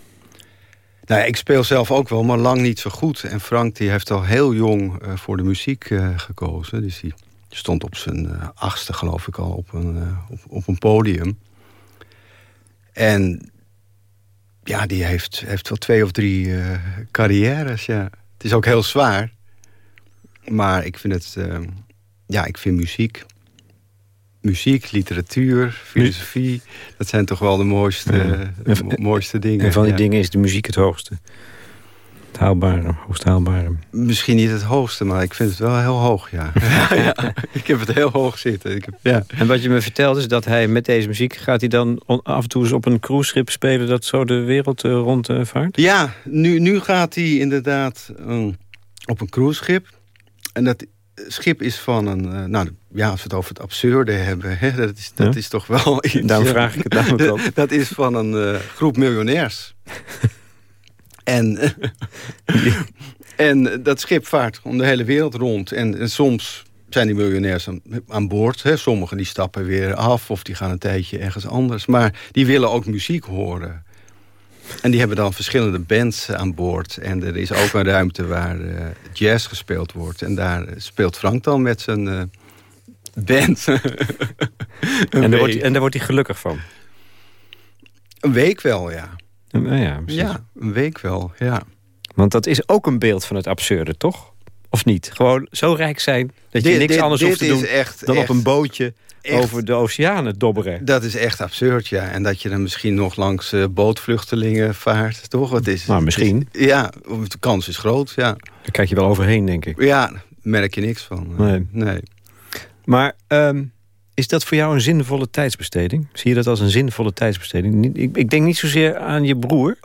Nou ja, ik speel zelf ook wel, maar lang niet zo goed. En Frank die heeft al heel jong uh, voor de muziek uh, gekozen. Dus die stond op zijn achtste, geloof ik al, op een, op, op een podium. En ja, die heeft, heeft wel twee of drie uh, carrières. Ja. Het is ook heel zwaar. Maar ik vind het... Uh, ja, ik vind muziek... Muziek, literatuur, filosofie... dat zijn toch wel de mooiste, ja. de mooiste dingen. En van die dingen is de muziek het hoogste. Haalbare, hoogst haalbare. Misschien niet het hoogste, maar ik vind het wel heel hoog, ja. ja, ik heb het heel hoog zitten. Ik heb, ja. En wat je me vertelt is dat hij met deze muziek... gaat hij dan af en toe eens op een cruiseschip spelen... dat zo de wereld uh, rondvaart? ja, nu, nu gaat hij inderdaad um, op een cruiseschip. En dat schip is van een... Uh, nou, ja, als we het over het absurde hebben... Hè, dat, is, dat is toch wel iets... Daarom vraag ik het namelijk ook. dat is van een uh, groep miljonairs. En, en dat schip vaart om de hele wereld rond. En, en soms zijn die miljonairs aan, aan boord. Hè. Sommigen die stappen weer af of die gaan een tijdje ergens anders. Maar die willen ook muziek horen. En die hebben dan verschillende bands aan boord. En er is ook een ruimte waar uh, jazz gespeeld wordt. En daar speelt Frank dan met zijn uh, band. en, daar wordt, en daar wordt hij gelukkig van? Een week wel, ja. Ja, ja, ja, een week wel, ja. Want dat is ook een beeld van het absurde, toch? Of niet? Gewoon zo rijk zijn dat je dit, niks dit, anders dit hoeft te doen echt, dan echt, op een bootje echt, over de oceanen dobberen. Dat is echt absurd, ja. En dat je dan misschien nog langs uh, bootvluchtelingen vaart, toch? Wat is, nou, misschien. Is, ja, de kans is groot, ja. Daar kijk je wel overheen, denk ik. Ja, merk je niks van. Nee. nee. Maar um, is dat voor jou een zinvolle tijdsbesteding? Zie je dat als een zinvolle tijdsbesteding? Ik, ik denk niet zozeer aan je broer.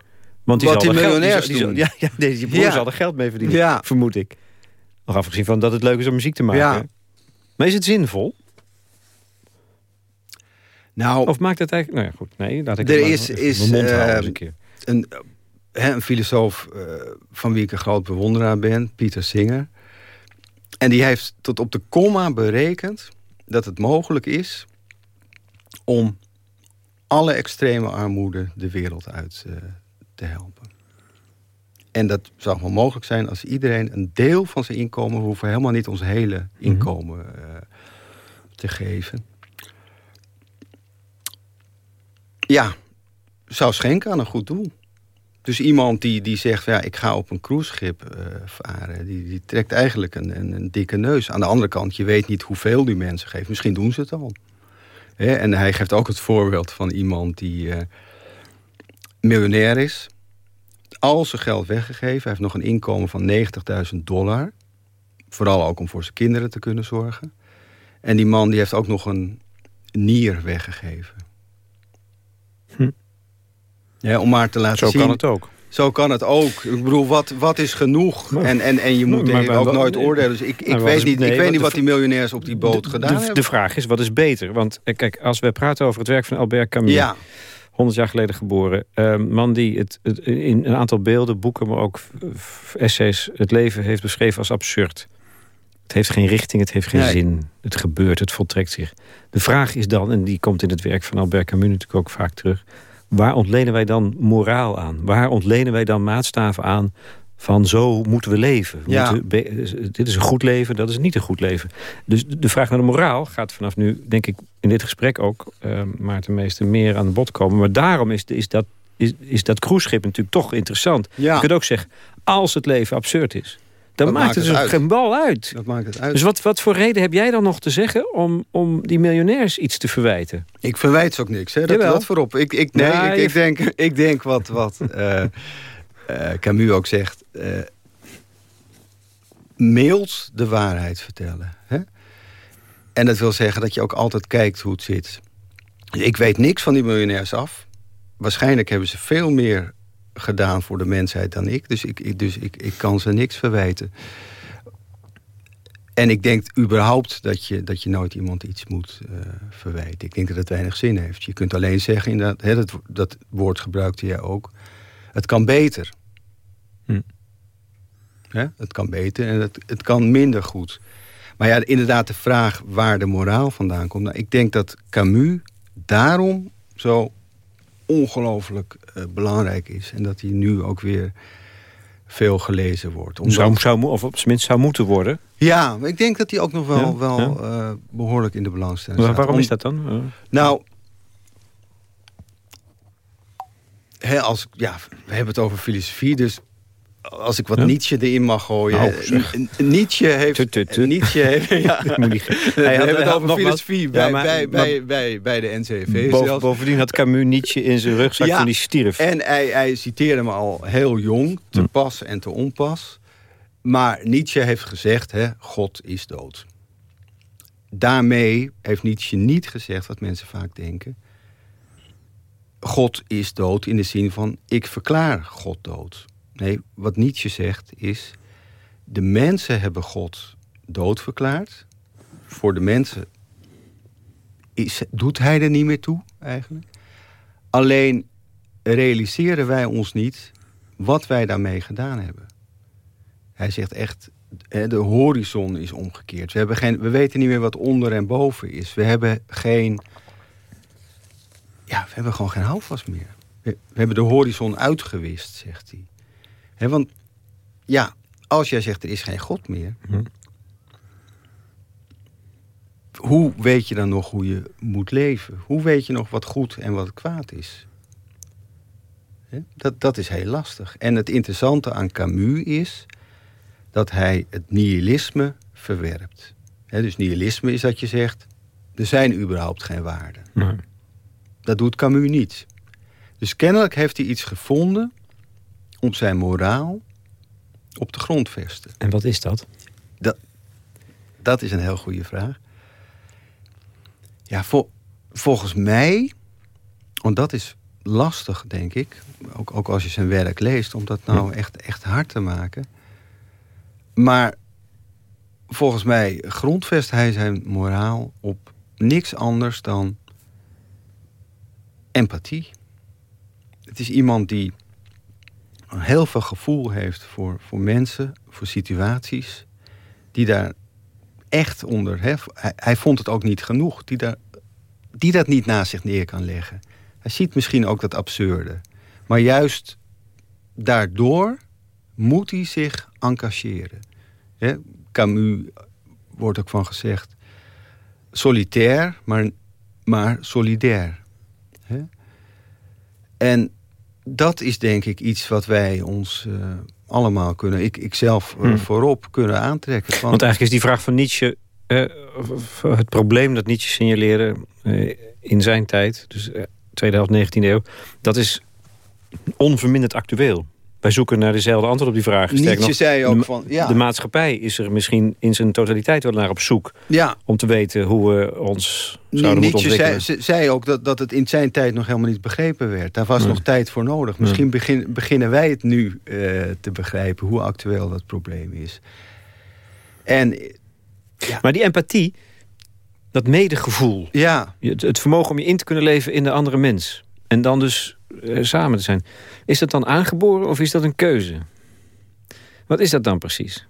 Want die Wat zal die miljonairs geld, die ja, ja, nee, je broer Ja. zal er geld mee verdienen, Ja. vermoed ik. Nog afgezien van dat het leuk is om muziek te maken. Ja. Maar is het zinvol? Nou, Of maakt het eigenlijk... Nou ja, goed. Nee, laat ik Er maar is- mond eh, een keer. een filosoof eh, van wie ik een groot bewonderaar ben, Pieter Singer. En die heeft tot op de komma berekend dat het mogelijk is om alle extreme armoede de wereld uit eh, te helpen. En dat zou wel mogelijk zijn als iedereen een deel van zijn inkomen, we hoeven helemaal niet ons hele inkomen eh, te geven. Ja, zou schenken aan een goed doel. Dus iemand die, die zegt, ja, ik ga op een cruiseschip eh, varen... Die, die trekt eigenlijk een, een, een dikke neus. Aan de andere kant, je weet niet hoeveel die mensen geeft. Misschien doen ze het al. Hè, en hij geeft ook het voorbeeld van iemand die eh, miljonair is... al zijn geld weggegeven. Hij heeft nog een inkomen van 90.000 dollar. Vooral ook om voor zijn kinderen te kunnen zorgen. En die man die heeft ook nog een nier weggegeven. Ja, om maar te laten Zo zien... kan het ook. Zo kan het ook. Ik bedoel, wat, wat is genoeg? Maar- en, en, en je moet maar- ook nooit oordelen. Dus ik, ik wat weet niet, nee, ik weet niet wat die miljonairs op die boot De- gedaan de, hebben. De vraag is, wat is beter? Want eh, kijk, als we praten over het werk van Albert Camus... ja, 100 jaar geleden geboren. Een man die het, het in een aantal beelden, boeken, maar ook essays... het leven heeft beschreven als absurd. Het heeft geen richting, het heeft geen Nee. zin. Het gebeurt, het voltrekt zich. De vraag is dan, en die komt in het werk van Albert Camus natuurlijk ook vaak terug... waar ontlenen wij dan moraal aan? Waar ontlenen wij dan maatstaven aan van zo moeten we leven? We Ja. moeten be- dit is een goed leven, dat is niet een goed leven. Dus de vraag naar de moraal gaat vanaf nu, denk ik, in dit gesprek ook... eh Maarten Meester meer aan bod komen. Maar daarom is, is, dat, is, is dat cruiseschip natuurlijk toch interessant. ja, Je kunt ook zeggen, als het leven absurd is... dan Dat maakt maakt het dus geen bal uit. dat maakt het uit. Dus wat, wat voor reden heb jij dan nog te zeggen... om, om die miljonairs iets te verwijten? Ik verwijt ze ook niks, hè? Dat, voorop. Ik, ik, nee, Ja, ik, denk, ik denk wat, wat eh, eh, Camus ook zegt. eh mailt de waarheid vertellen. Hè? En dat wil zeggen dat je ook altijd kijkt hoe het zit. Ik weet niks van die miljonairs af. Waarschijnlijk hebben ze veel meer gedaan voor de mensheid dan ik. Dus ik, ik, dus ik, ik kan ze niks verwijten. En ik denk überhaupt dat je, dat je nooit iemand iets moet eh, verwijten. Ik denk dat het weinig zin heeft. Je kunt alleen zeggen, inderdaad, hè, dat, dat woord gebruikte jij ook. Het kan beter. Hm. Hè? Het kan beter en het, het kan minder goed. Maar ja, inderdaad de vraag waar de moraal vandaan komt. Nou, ik denk dat Camus daarom zo ongelooflijk belangrijk is. En dat hij nu ook weer veel gelezen wordt. Omdat- Zou, zou, of op zijn minst zou moeten worden. ja, ik denk dat hij ook nog wel, Ja, wel ja. eh, behoorlijk in de belangstelling Maar staat. waarom Om- is dat dan? Eh, Nou, als, ja, we hebben het over filosofie, dus als ik wat Nietzsche erin mag gooien. Nou, Nietzsche heeft... Nietzsche heeft ja, hij had het over filosofie bij, bij, bij, bij, bij de NCV boven, Bovendien had Camus Nietzsche in zijn rugzak toen hij stierf. En hij, hij citeerde me al heel jong, te hm. pas en te onpas. Maar Nietzsche heeft gezegd, hè, God is dood. Daarmee heeft Nietzsche niet gezegd wat mensen vaak denken. God is dood in de zin van ik verklaar God dood. Nee, wat Nietzsche zegt is... de mensen hebben God dood verklaard. Voor de mensen is, doet hij er niet meer toe, eigenlijk. Alleen realiseren wij ons niet wat wij daarmee gedaan hebben. Hij zegt echt, de horizon is omgekeerd. We, hebben geen, we weten niet meer wat onder en boven is. We hebben geen... Ja, we hebben gewoon geen houvast meer. We, we hebben de horizon uitgewist, zegt hij want ja, als jij zegt er is geen God meer... Hm. hoe weet je dan nog hoe je moet leven? Hoe weet je nog wat goed en wat kwaad is? dat, dat is heel lastig. En het interessante aan Camus is dat hij het nihilisme verwerpt. dus nihilisme is dat je zegt, er zijn überhaupt geen waarden. Dat doet Camus niet. Dus kennelijk heeft hij iets gevonden om zijn moraal op de grond vesten. En wat is dat? Dat, dat is een heel goede vraag. Ja, volgens mij, want dat is lastig, denk ik, ook, ook als je zijn werk leest, om dat nou echt, echt hard te maken. Maar volgens mij grondvest hij zijn moraal op niks anders dan empathie. Het is iemand die heel veel gevoel heeft voor, voor mensen, voor situaties, die daar echt onder. Hij, hij, vond het ook niet genoeg, die, daar, die dat niet naast zich neer kan leggen. Hij ziet misschien ook dat absurde. Maar juist daardoor moet hij zich engageren. Hè, Camus wordt ook van gezegd. Solitair, maar, maar solidair. En dat is denk ik iets wat wij ons uh, allemaal kunnen, ik, ik zelf uh, voorop kunnen aantrekken. Van... Want eigenlijk is die vraag van Nietzsche, uh, het probleem dat Nietzsche signaleerde in zijn tijd, dus tweede helft 19e eeuw, dat is onverminderd actueel. Wij zoeken naar dezelfde antwoord op die vraag. Nietzsche zei ook van... Ja. De maatschappij is er misschien in zijn totaliteit wel naar op zoek... Ja. om te weten hoe we ons zouden Nietzsche moeten ontwikkelen. Zei, zei ook dat, dat het in zijn tijd nog helemaal niet begrepen werd. Daar was nog tijd voor nodig. Misschien begin, beginnen wij het nu uh, te begrijpen... hoe actueel dat probleem is. En, ja. Maar die empathie, dat medegevoel... Ja. Het, het vermogen om je in te kunnen leven in de andere mens... en dan dus uh, samen te zijn. Is dat dan aangeboren of is dat een keuze? Wat is dat dan precies?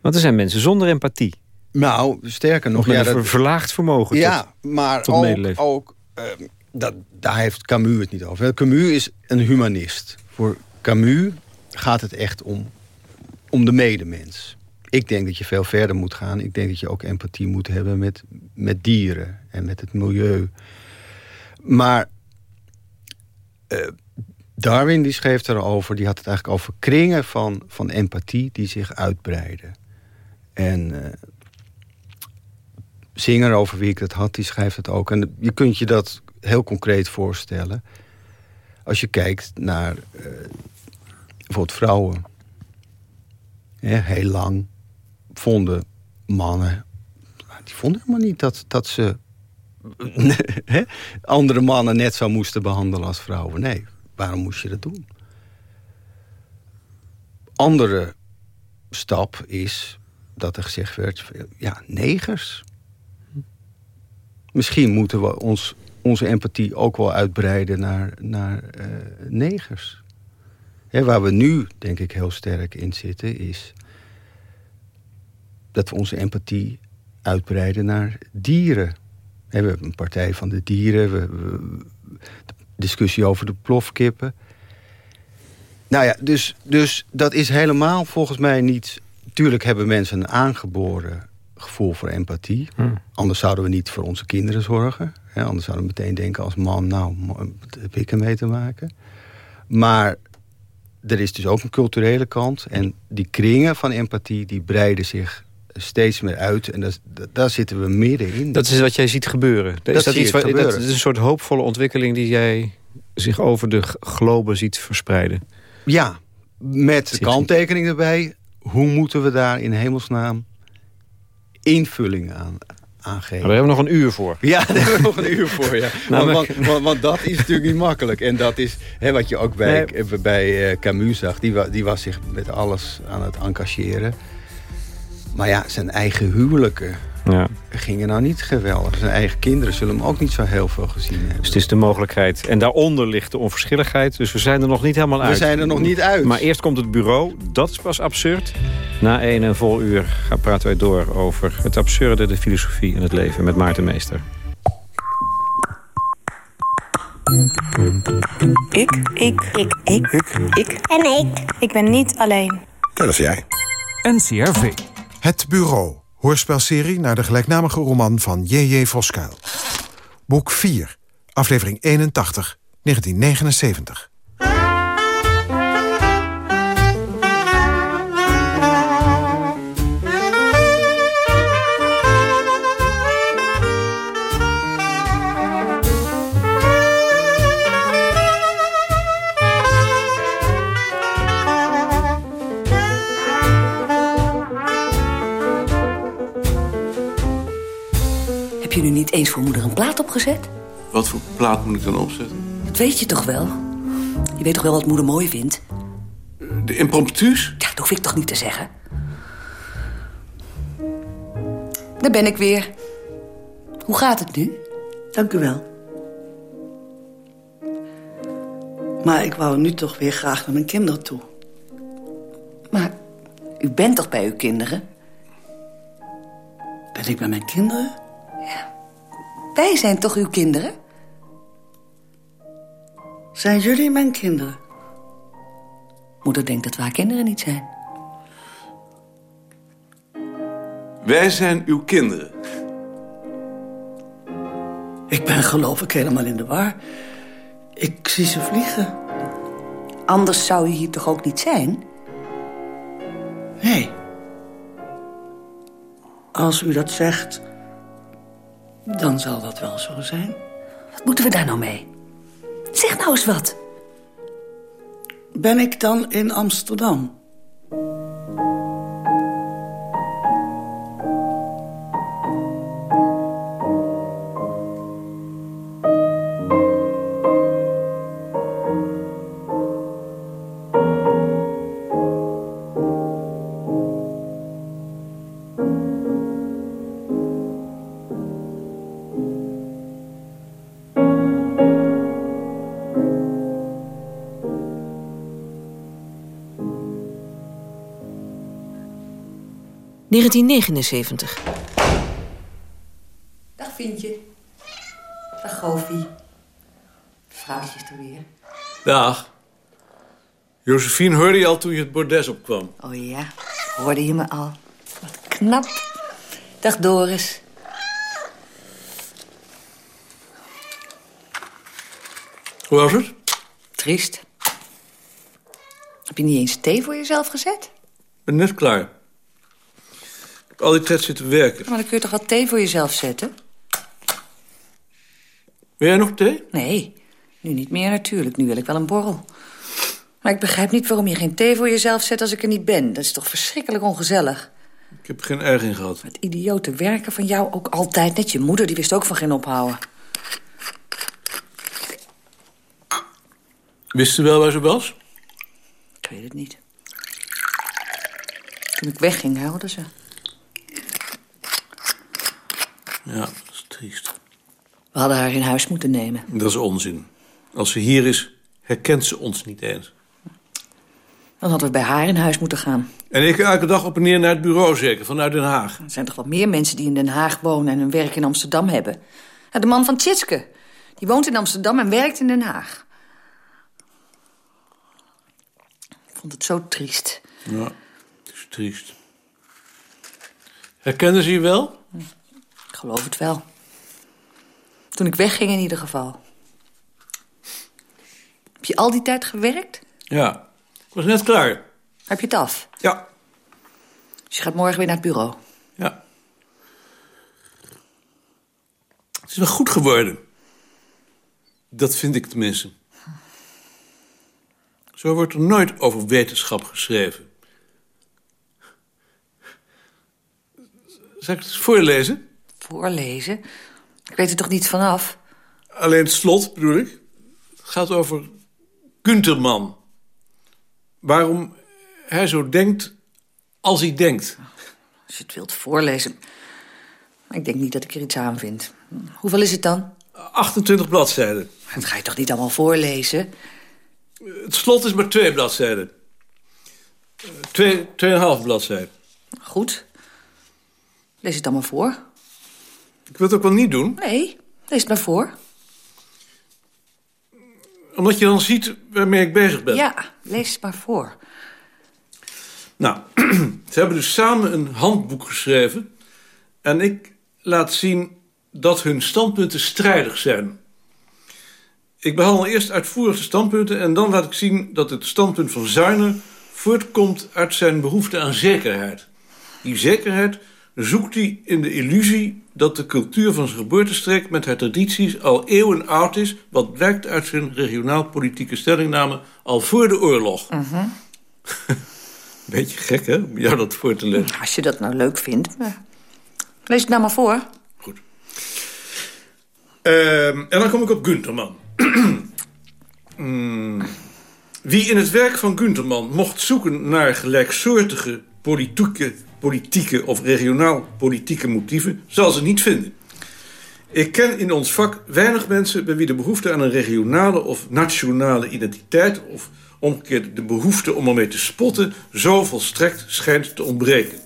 Want er zijn mensen zonder empathie. Nou, sterker nog... Ja, dat, verlaagd vermogen ja, tot, maar ook, ook uh, dat, daar heeft Camus het niet over. Camus is een humanist. Voor Camus gaat het echt om, om de medemens. Ik denk dat je veel verder moet gaan. Ik denk dat je ook empathie moet hebben met, met dieren en met het milieu. Maar uh, Darwin die schreef erover, die had het eigenlijk over kringen van, van empathie die zich uitbreiden. En Zinger, over wie ik het had, die schrijft het ook. En je kunt je dat heel concreet voorstellen. Als je kijkt naar uh, bijvoorbeeld vrouwen. heel lang vonden mannen... Die vonden helemaal niet dat, dat ze andere mannen net zo moesten behandelen als vrouwen. Nee, waarom moest je dat doen? Andere stap is dat er gezegd werd... ja, negers. Misschien moeten we ons, onze empathie ook wel uitbreiden naar, naar uh, negers. waar we nu, denk ik, heel sterk in zitten... is dat we onze empathie uitbreiden naar dieren we hebben een partij van de dieren. We, we, discussie over de plofkippen. Nou ja, dus, dus dat is helemaal volgens mij niet... Tuurlijk hebben mensen een aangeboren gevoel voor empathie. Hm. Anders zouden we niet voor onze kinderen zorgen. anders zouden we meteen denken als man... nou, wat heb ik ermee te maken? Maar er is dus ook een culturele kant. En die kringen van empathie, die breiden zich steeds meer uit. En dat, daar zitten we middenin. Dat is wat jij ziet gebeuren. Dat, is, dat iets wat, dat is een soort hoopvolle ontwikkeling... die jij zich over de globe ziet verspreiden. Ja, met de kanttekening erbij. Hoe moeten we daar in hemelsnaam invulling aan, aangeven? daar hebben we nog een uur voor. Ja, daar hebben we nog een uur voor, ja. Want, want, want, dat is natuurlijk niet makkelijk. En dat is hè, wat je ook bij, bij uh, Camus zag. Die, die was zich met alles aan het engageren. Maar ja, zijn eigen huwelijken ja. gingen nou niet geweldig. Zijn eigen kinderen zullen hem ook niet zo heel veel gezien hebben. Dus het is de mogelijkheid. En daaronder ligt de onverschilligheid. Dus we zijn er nog niet helemaal uit. We zijn er nog niet uit. Maar eerst komt het bureau. Dat is pas absurd. Na een en vol uur gaan praten wij door over het absurde, de filosofie en het leven met Maarten Meester. Ik. Ik. Ik. Ik. Ik. Ik. En ik. Ik ben niet alleen. Dat is jij. NCRV. Het Bureau. Hoorspelserie naar de gelijknamige roman van J.J. Voskuil. Boek 4. Aflevering 81. 1979. Je nu niet eens voor moeder een plaat opgezet? Wat voor plaat moet ik dan opzetten? Dat weet je toch wel? Je weet toch wel wat moeder mooi vindt? De impromptus? Ja, dat hoef ik toch niet te zeggen? Daar ben ik weer. Hoe gaat het nu? Dank u wel. Maar ik wou nu toch weer graag naar mijn kinderen toe. Maar u bent toch bij uw kinderen? Ben ik bij mijn kinderen? Wij zijn toch uw kinderen? Zijn jullie mijn kinderen? Moeder denkt dat we haar kinderen niet zijn. Wij zijn uw kinderen. Ik ben geloof ik helemaal in de war. Ik zie ze vliegen. Anders zou u hier toch ook niet zijn? Nee. Als u dat zegt, dan zal dat wel zo zijn. Wat moeten we daar nou mee? Zeg nou eens wat. Ben ik dan in Amsterdam? 1979. Dag Vientje. Dag Gofie. Vrouwtjes er weer. Dag. Josephine hoorde je al toen je het bordes opkwam. Oh ja, hoorde je me al. Wat knap. Dag Doris. Hoe was het? Triest. Heb je niet eens thee voor jezelf gezet? Ik ben net klaar al die tijd zitten werken. Maar dan kun je toch wat thee voor jezelf zetten? Wil jij nog thee? Nee, nu niet meer natuurlijk. Nu wil ik wel een borrel. Maar ik begrijp niet waarom je geen thee voor jezelf zet als ik er niet ben. Dat is toch verschrikkelijk ongezellig. Ik heb geen erg in gehad. Het idiote werken van jou ook altijd. Net je moeder, die wist ook van geen ophouden. Wist ze wel waar ze was? Ik weet het niet. Toen ik wegging, huilde ze. Ja, dat is triest. We hadden haar in huis moeten nemen. Dat is onzin. Als ze hier is, herkent ze ons niet eens. Dan hadden we bij haar in huis moeten gaan. En ik elke dag op en neer naar het bureau zeker, vanuit Den Haag. Er zijn toch wat meer mensen die in Den Haag wonen en hun werk in Amsterdam hebben. de man van Tjitske. Die woont in Amsterdam en werkt in Den Haag. Ik vond het zo triest. Ja, het is triest. Herkenden ze je wel? Geloof het wel. Toen ik wegging in ieder geval. Heb je al die tijd gewerkt? Ja. Ik was net klaar. Heb je het af? Ja. Dus je gaat morgen weer naar het bureau. Ja. Het is wel goed geworden. Dat vind ik tenminste. Zo wordt er nooit over wetenschap geschreven. Zal ik het voorlezen? Voorlezen? Ik weet er toch niets vanaf? Alleen het slot, bedoel ik. Het gaat over Gunterman. Waarom hij zo denkt als hij denkt. Als je het wilt voorlezen. Ik denk niet dat ik er iets aan vind. Hoeveel is het dan? 28 bladzijden. Dat ga je toch niet allemaal voorlezen? Het slot is maar twee bladzijden. Eh, Twee, tweeënhalf bladzijden. Goed. Lees het dan maar voor. Ik wil het ook wel niet doen, Nee, lees het maar voor. omdat je dan ziet waarmee ik bezig ben. Ja, lees het maar voor. Nou, ze hebben dus samen een handboek geschreven. En ik laat zien dat hun standpunten strijdig zijn. Ik behandel eerst uitvoerig de standpunten... en dan laat ik zien dat het standpunt van Zuiner... voortkomt uit zijn behoefte aan zekerheid. Die zekerheid zoekt hij in de illusie dat de cultuur van zijn geboortestreek... met haar tradities al eeuwen oud is... wat blijkt uit zijn regionaal-politieke stellingname al voor de oorlog. Beetje gek, hè, om jou dat voor te lezen. Als je dat nou leuk vindt. Maar... Lees het nou maar voor. Ehm, en dan kom ik op Gunterman. Hmm. Wie in het werk van Gunterman mocht zoeken naar gelijksoortige politieke, politieke of regionaal politieke motieven, zal ze niet vinden. Ik ken in ons vak weinig mensen bij wie de behoefte aan een regionale of nationale identiteit, of omgekeerd de behoefte om ermee te spotten, zo volstrekt schijnt te ontbreken.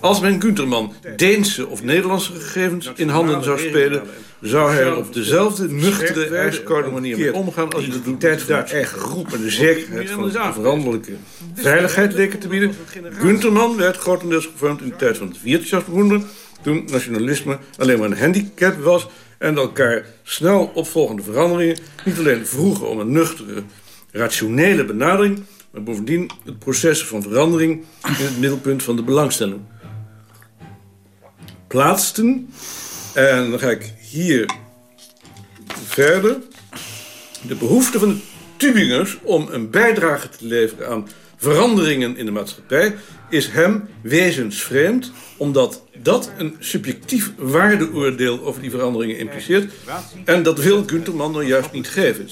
Als men Gunterman Deense of Nederlandse gegevens in handen zou spelen, zou hij er op dezelfde nuchtere, ijskoude manier mee omgaan als hij dat doet tijd van de eigen groep en de zekerheid van de veranderlijke veiligheid leken te bieden. Gunterman werd grotendeels gevormd in de tijd van het Viertjesjaarhonderd, toen nationalisme alleen maar een handicap was en elkaar snel opvolgende veranderingen niet alleen vroegen om een nuchtere, rationele benadering, maar bovendien het proces van verandering in het middelpunt van de belangstelling plaatsten. En dan ga ik hier verder. De behoefte van de Tübingers om een bijdrage te leveren aan veranderingen in de maatschappij is hem wezensvreemd, omdat dat een subjectief waardeoordeel over die veranderingen impliceert. En dat wil Gunterman nou juist niet geven.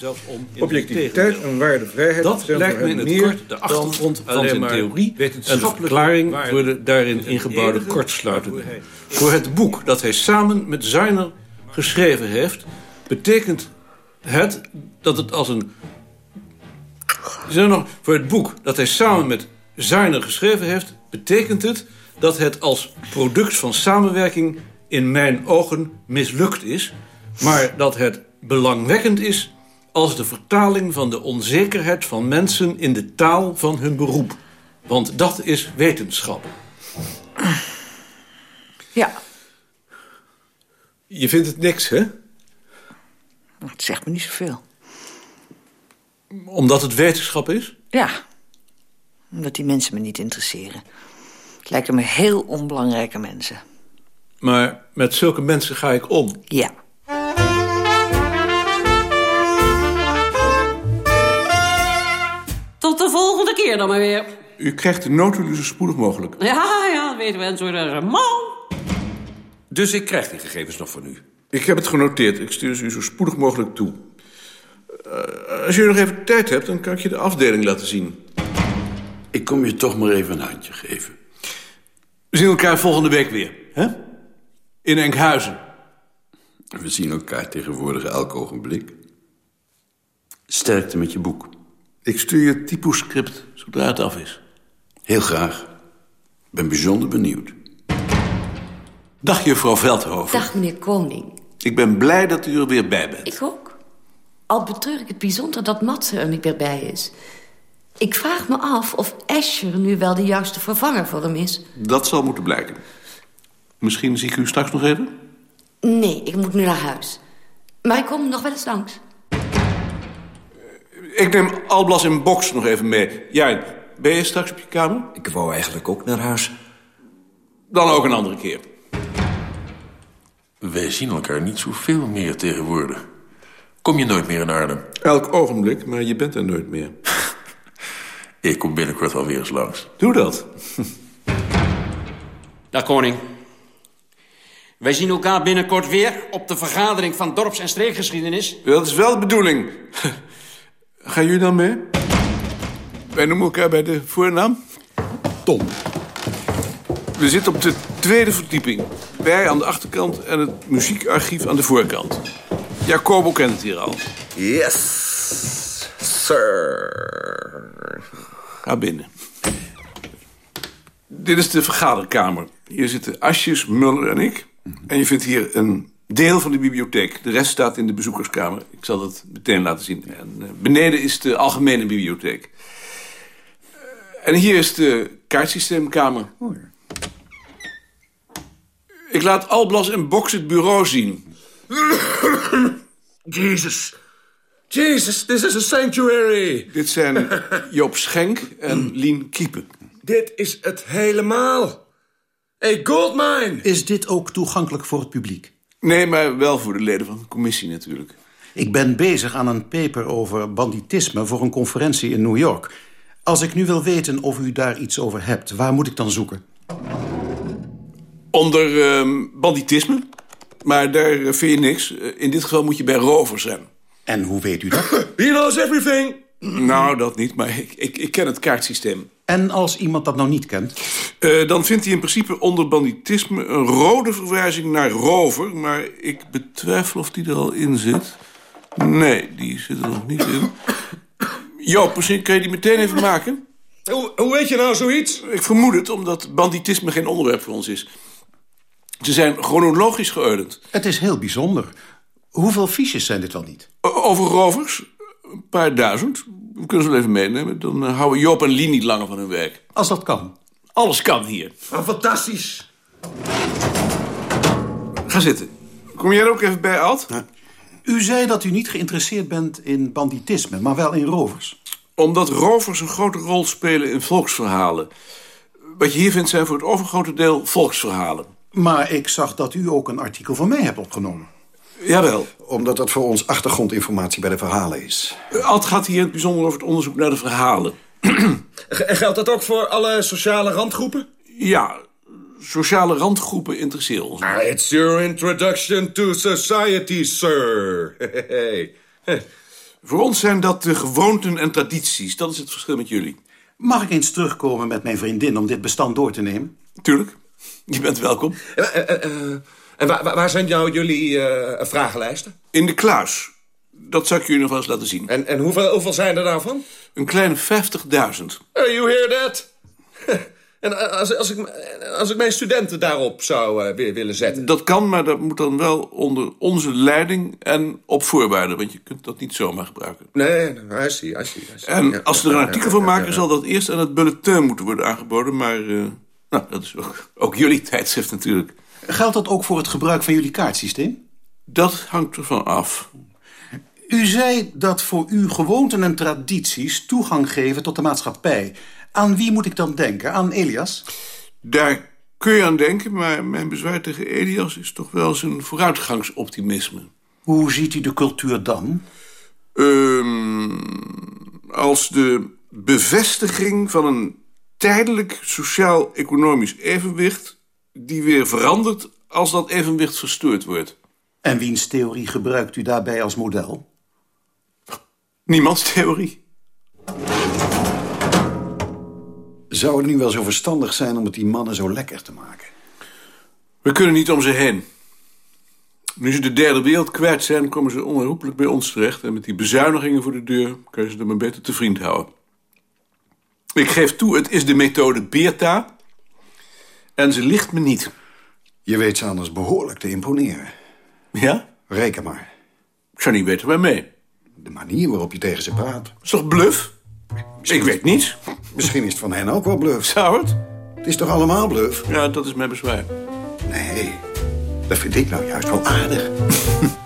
Objectiviteit en waardevrijheid Dat zijn lijkt me in het kort de achtergrond dan van zijn theorie. En de wetenschappelijke verklaring voor de daarin ingebouwde kortsluitingen. Voor het boek dat hij samen met Zuiner geschreven heeft... betekent het dat het als een... Zeg nog, voor het boek dat hij samen met Zuiner geschreven heeft... betekent het dat het als product van samenwerking... in mijn ogen mislukt is... maar dat het belangwekkend is als de vertaling van de onzekerheid van mensen in de taal van hun beroep. Want dat is wetenschap. Ja, Je vindt het niks, hè? het zegt me niet zoveel. Omdat het wetenschap is? Ja, omdat die mensen me niet interesseren. Het lijken me heel onbelangrijke mensen. Maar met zulke mensen ga ik om. Ja. Tot de volgende keer dan maar weer. U krijgt de notulen zo spoedig mogelijk. Ja, ja, dat weten we. En zo de man. Dus ik krijg die gegevens nog van u. Ik heb het genoteerd. Ik stuur ze u zo spoedig mogelijk toe. Eh, als je nog even tijd hebt, dan kan ik je de afdeling laten zien. Ik kom je toch maar even een handje geven. We zien elkaar volgende week weer, hè? In Enkhuizen. We zien elkaar tegenwoordig elk ogenblik. Sterkte met je boek. Ik stuur je het typoscript zodra het af is. Heel graag. Ben bijzonder benieuwd. Dag, juffrouw Veldhoven. Dag, meneer Koning. Ik ben blij dat u er weer bij bent. Ik ook. Al betreur ik het bijzonder dat Matze er niet meer bij is. Ik vraag me af of Asher nu wel de juiste vervanger voor hem is. Dat zal moeten blijken. Misschien zie ik u straks nog even? Nee, ik moet nu naar huis. Maar ik kom nog wel eens langs. Ik neem Alblas in box nog even mee. Jij, ben je straks op je kamer? Ik wou eigenlijk ook naar huis. Dan ook een andere keer. Wij zien elkaar niet zoveel meer tegenwoordig. Kom je nooit meer in Arnhem? Elk ogenblik, maar je bent er nooit meer. Ik kom binnenkort wel weer eens langs. Doe dat. Dag koning. Wij zien elkaar binnenkort weer op de vergadering van dorps- en streekgeschiedenis. Dat is wel de bedoeling. Gaan jullie dan mee? Wij noemen elkaar bij de voornaam? Tom. We zitten op de tweede verdieping. Wij aan de achterkant en het muziekarchief aan de voorkant. Jacobo kent het hier al. Yes, sir. Ga binnen. Dit is de vergaderkamer. Hier zitten Asjes, Muller en ik. En je vindt hier een deel van de bibliotheek. De rest staat in de bezoekerskamer. Ik zal dat meteen laten zien. En eh, beneden is de algemene bibliotheek. En hier is de kaartsysteemkamer. Ik laat Alblas en Box het bureau zien. Jesus. Jesus, this is a sanctuary. Dit zijn Joop Schenk en Lien Kiepen. Dit is het helemaal. Hey, goldmine. Is dit ook toegankelijk voor het publiek? Nee, maar wel voor de leden van de commissie natuurlijk. Ik ben bezig aan een paper over banditisme voor een conferentie in New York. Als ik nu wil weten of u daar iets over hebt, waar moet ik dan zoeken? Onder ehm, banditisme. Maar daar eh, vind je niks. Eh, In dit geval moet je bij rovers zijn. En hoe weet u dat? He knows everything. Nou, dat niet, maar ik, ik, ik ken het kaartsysteem. En als iemand dat nou niet kent? Eh, dan vindt hij in principe onder banditisme een rode verwijzing naar rover. Maar ik betwijfel of die er al in zit. Nee, die zit er nog niet in. Joop, misschien kun je die meteen even maken? Hoe, hoe weet je nou zoiets? Ik vermoed het, omdat banditisme geen onderwerp voor ons is. Ze zijn chronologisch geordend. Het is heel bijzonder. Hoeveel fiches zijn dit wel niet? Over rovers? Een paar duizend. We kunnen ze wel even meenemen. Dan eh, houden Joop en Lien niet langer van hun werk. Als dat kan. Alles kan hier. Ah, fantastisch. Ga zitten. Kom jij er ook even bij, Ad? U zei dat u niet geïnteresseerd bent in banditisme, maar wel in rovers. Omdat rovers een grote rol spelen in volksverhalen. Wat je hier vindt zijn voor het overgrote deel volksverhalen. Maar ik zag dat u ook een artikel van mij hebt opgenomen. Jawel. Omdat dat voor ons achtergrondinformatie bij de verhalen is. Ad gaat hier in het bijzonder over het onderzoek naar de verhalen. En geldt dat ook voor alle sociale randgroepen? Ja, sociale randgroepen interesseren ons. Ah, it's your introduction to society, sir. Hey. Voor ons zijn dat de gewoonten en tradities. Dat is het verschil met jullie. Mag ik eens terugkomen met mijn vriendin om dit bestand door te nemen? Tuurlijk. Je bent welkom. Eh, eh, eh, En waar, zijn nou jullie vragenlijsten? In de kluis. Dat zou ik jullie nog wel eens laten zien. En, en hoeveel, hoeveel zijn er daarvan? Een kleine 50.000. Uh, you hear that? en als, als, ik, als ik mijn studenten daarop zou wi- willen zetten? Dat kan, maar dat moet dan wel onder onze leiding en op voorwaarden. Want je kunt dat niet zomaar gebruiken. Nee, I see, I see. I see. En Ja, als ze er een artikel ja, van maken, ja. zal dat eerst aan het bulletin moeten worden aangeboden. Maar nou, dat is ook, ook jullie tijdschrift natuurlijk. Geldt dat ook voor het gebruik van jullie kaartsysteem? Dat hangt ervan af. U zei dat voor u gewoonten en tradities toegang geven tot de maatschappij. Aan wie moet ik dan denken? Aan Elias? Daar kun je aan denken, maar mijn bezwaar tegen Elias is toch wel zijn vooruitgangsoptimisme. Hoe ziet u de cultuur dan? Ehm, als de bevestiging van een tijdelijk sociaal-economisch evenwicht... die weer verandert als dat evenwicht verstoord wordt. En wiens theorie gebruikt u daarbij als model? Niemands theorie. Zou het nu wel zo verstandig zijn om het die mannen zo lekker te maken? We kunnen niet om ze heen. Nu ze de derde wereld kwijt zijn, komen ze onherroepelijk bij ons terecht. En met die bezuinigingen voor de deur kan je ze er maar beter te vriend houden. Ik geef toe, het is de methode Beerta. En ze ligt me niet. Je weet ze anders behoorlijk te imponeren. Ja? Reken maar. Ik zou niet weten waarmee. De manier waarop je tegen ze praat. Is toch bluff? Ik weet niets. Misschien is het van hen ook wel bluff. Zou het? Het is toch allemaal bluff? Ja, dat is mijn bezwaar. Nee, dat vind ik nou juist wel aardig.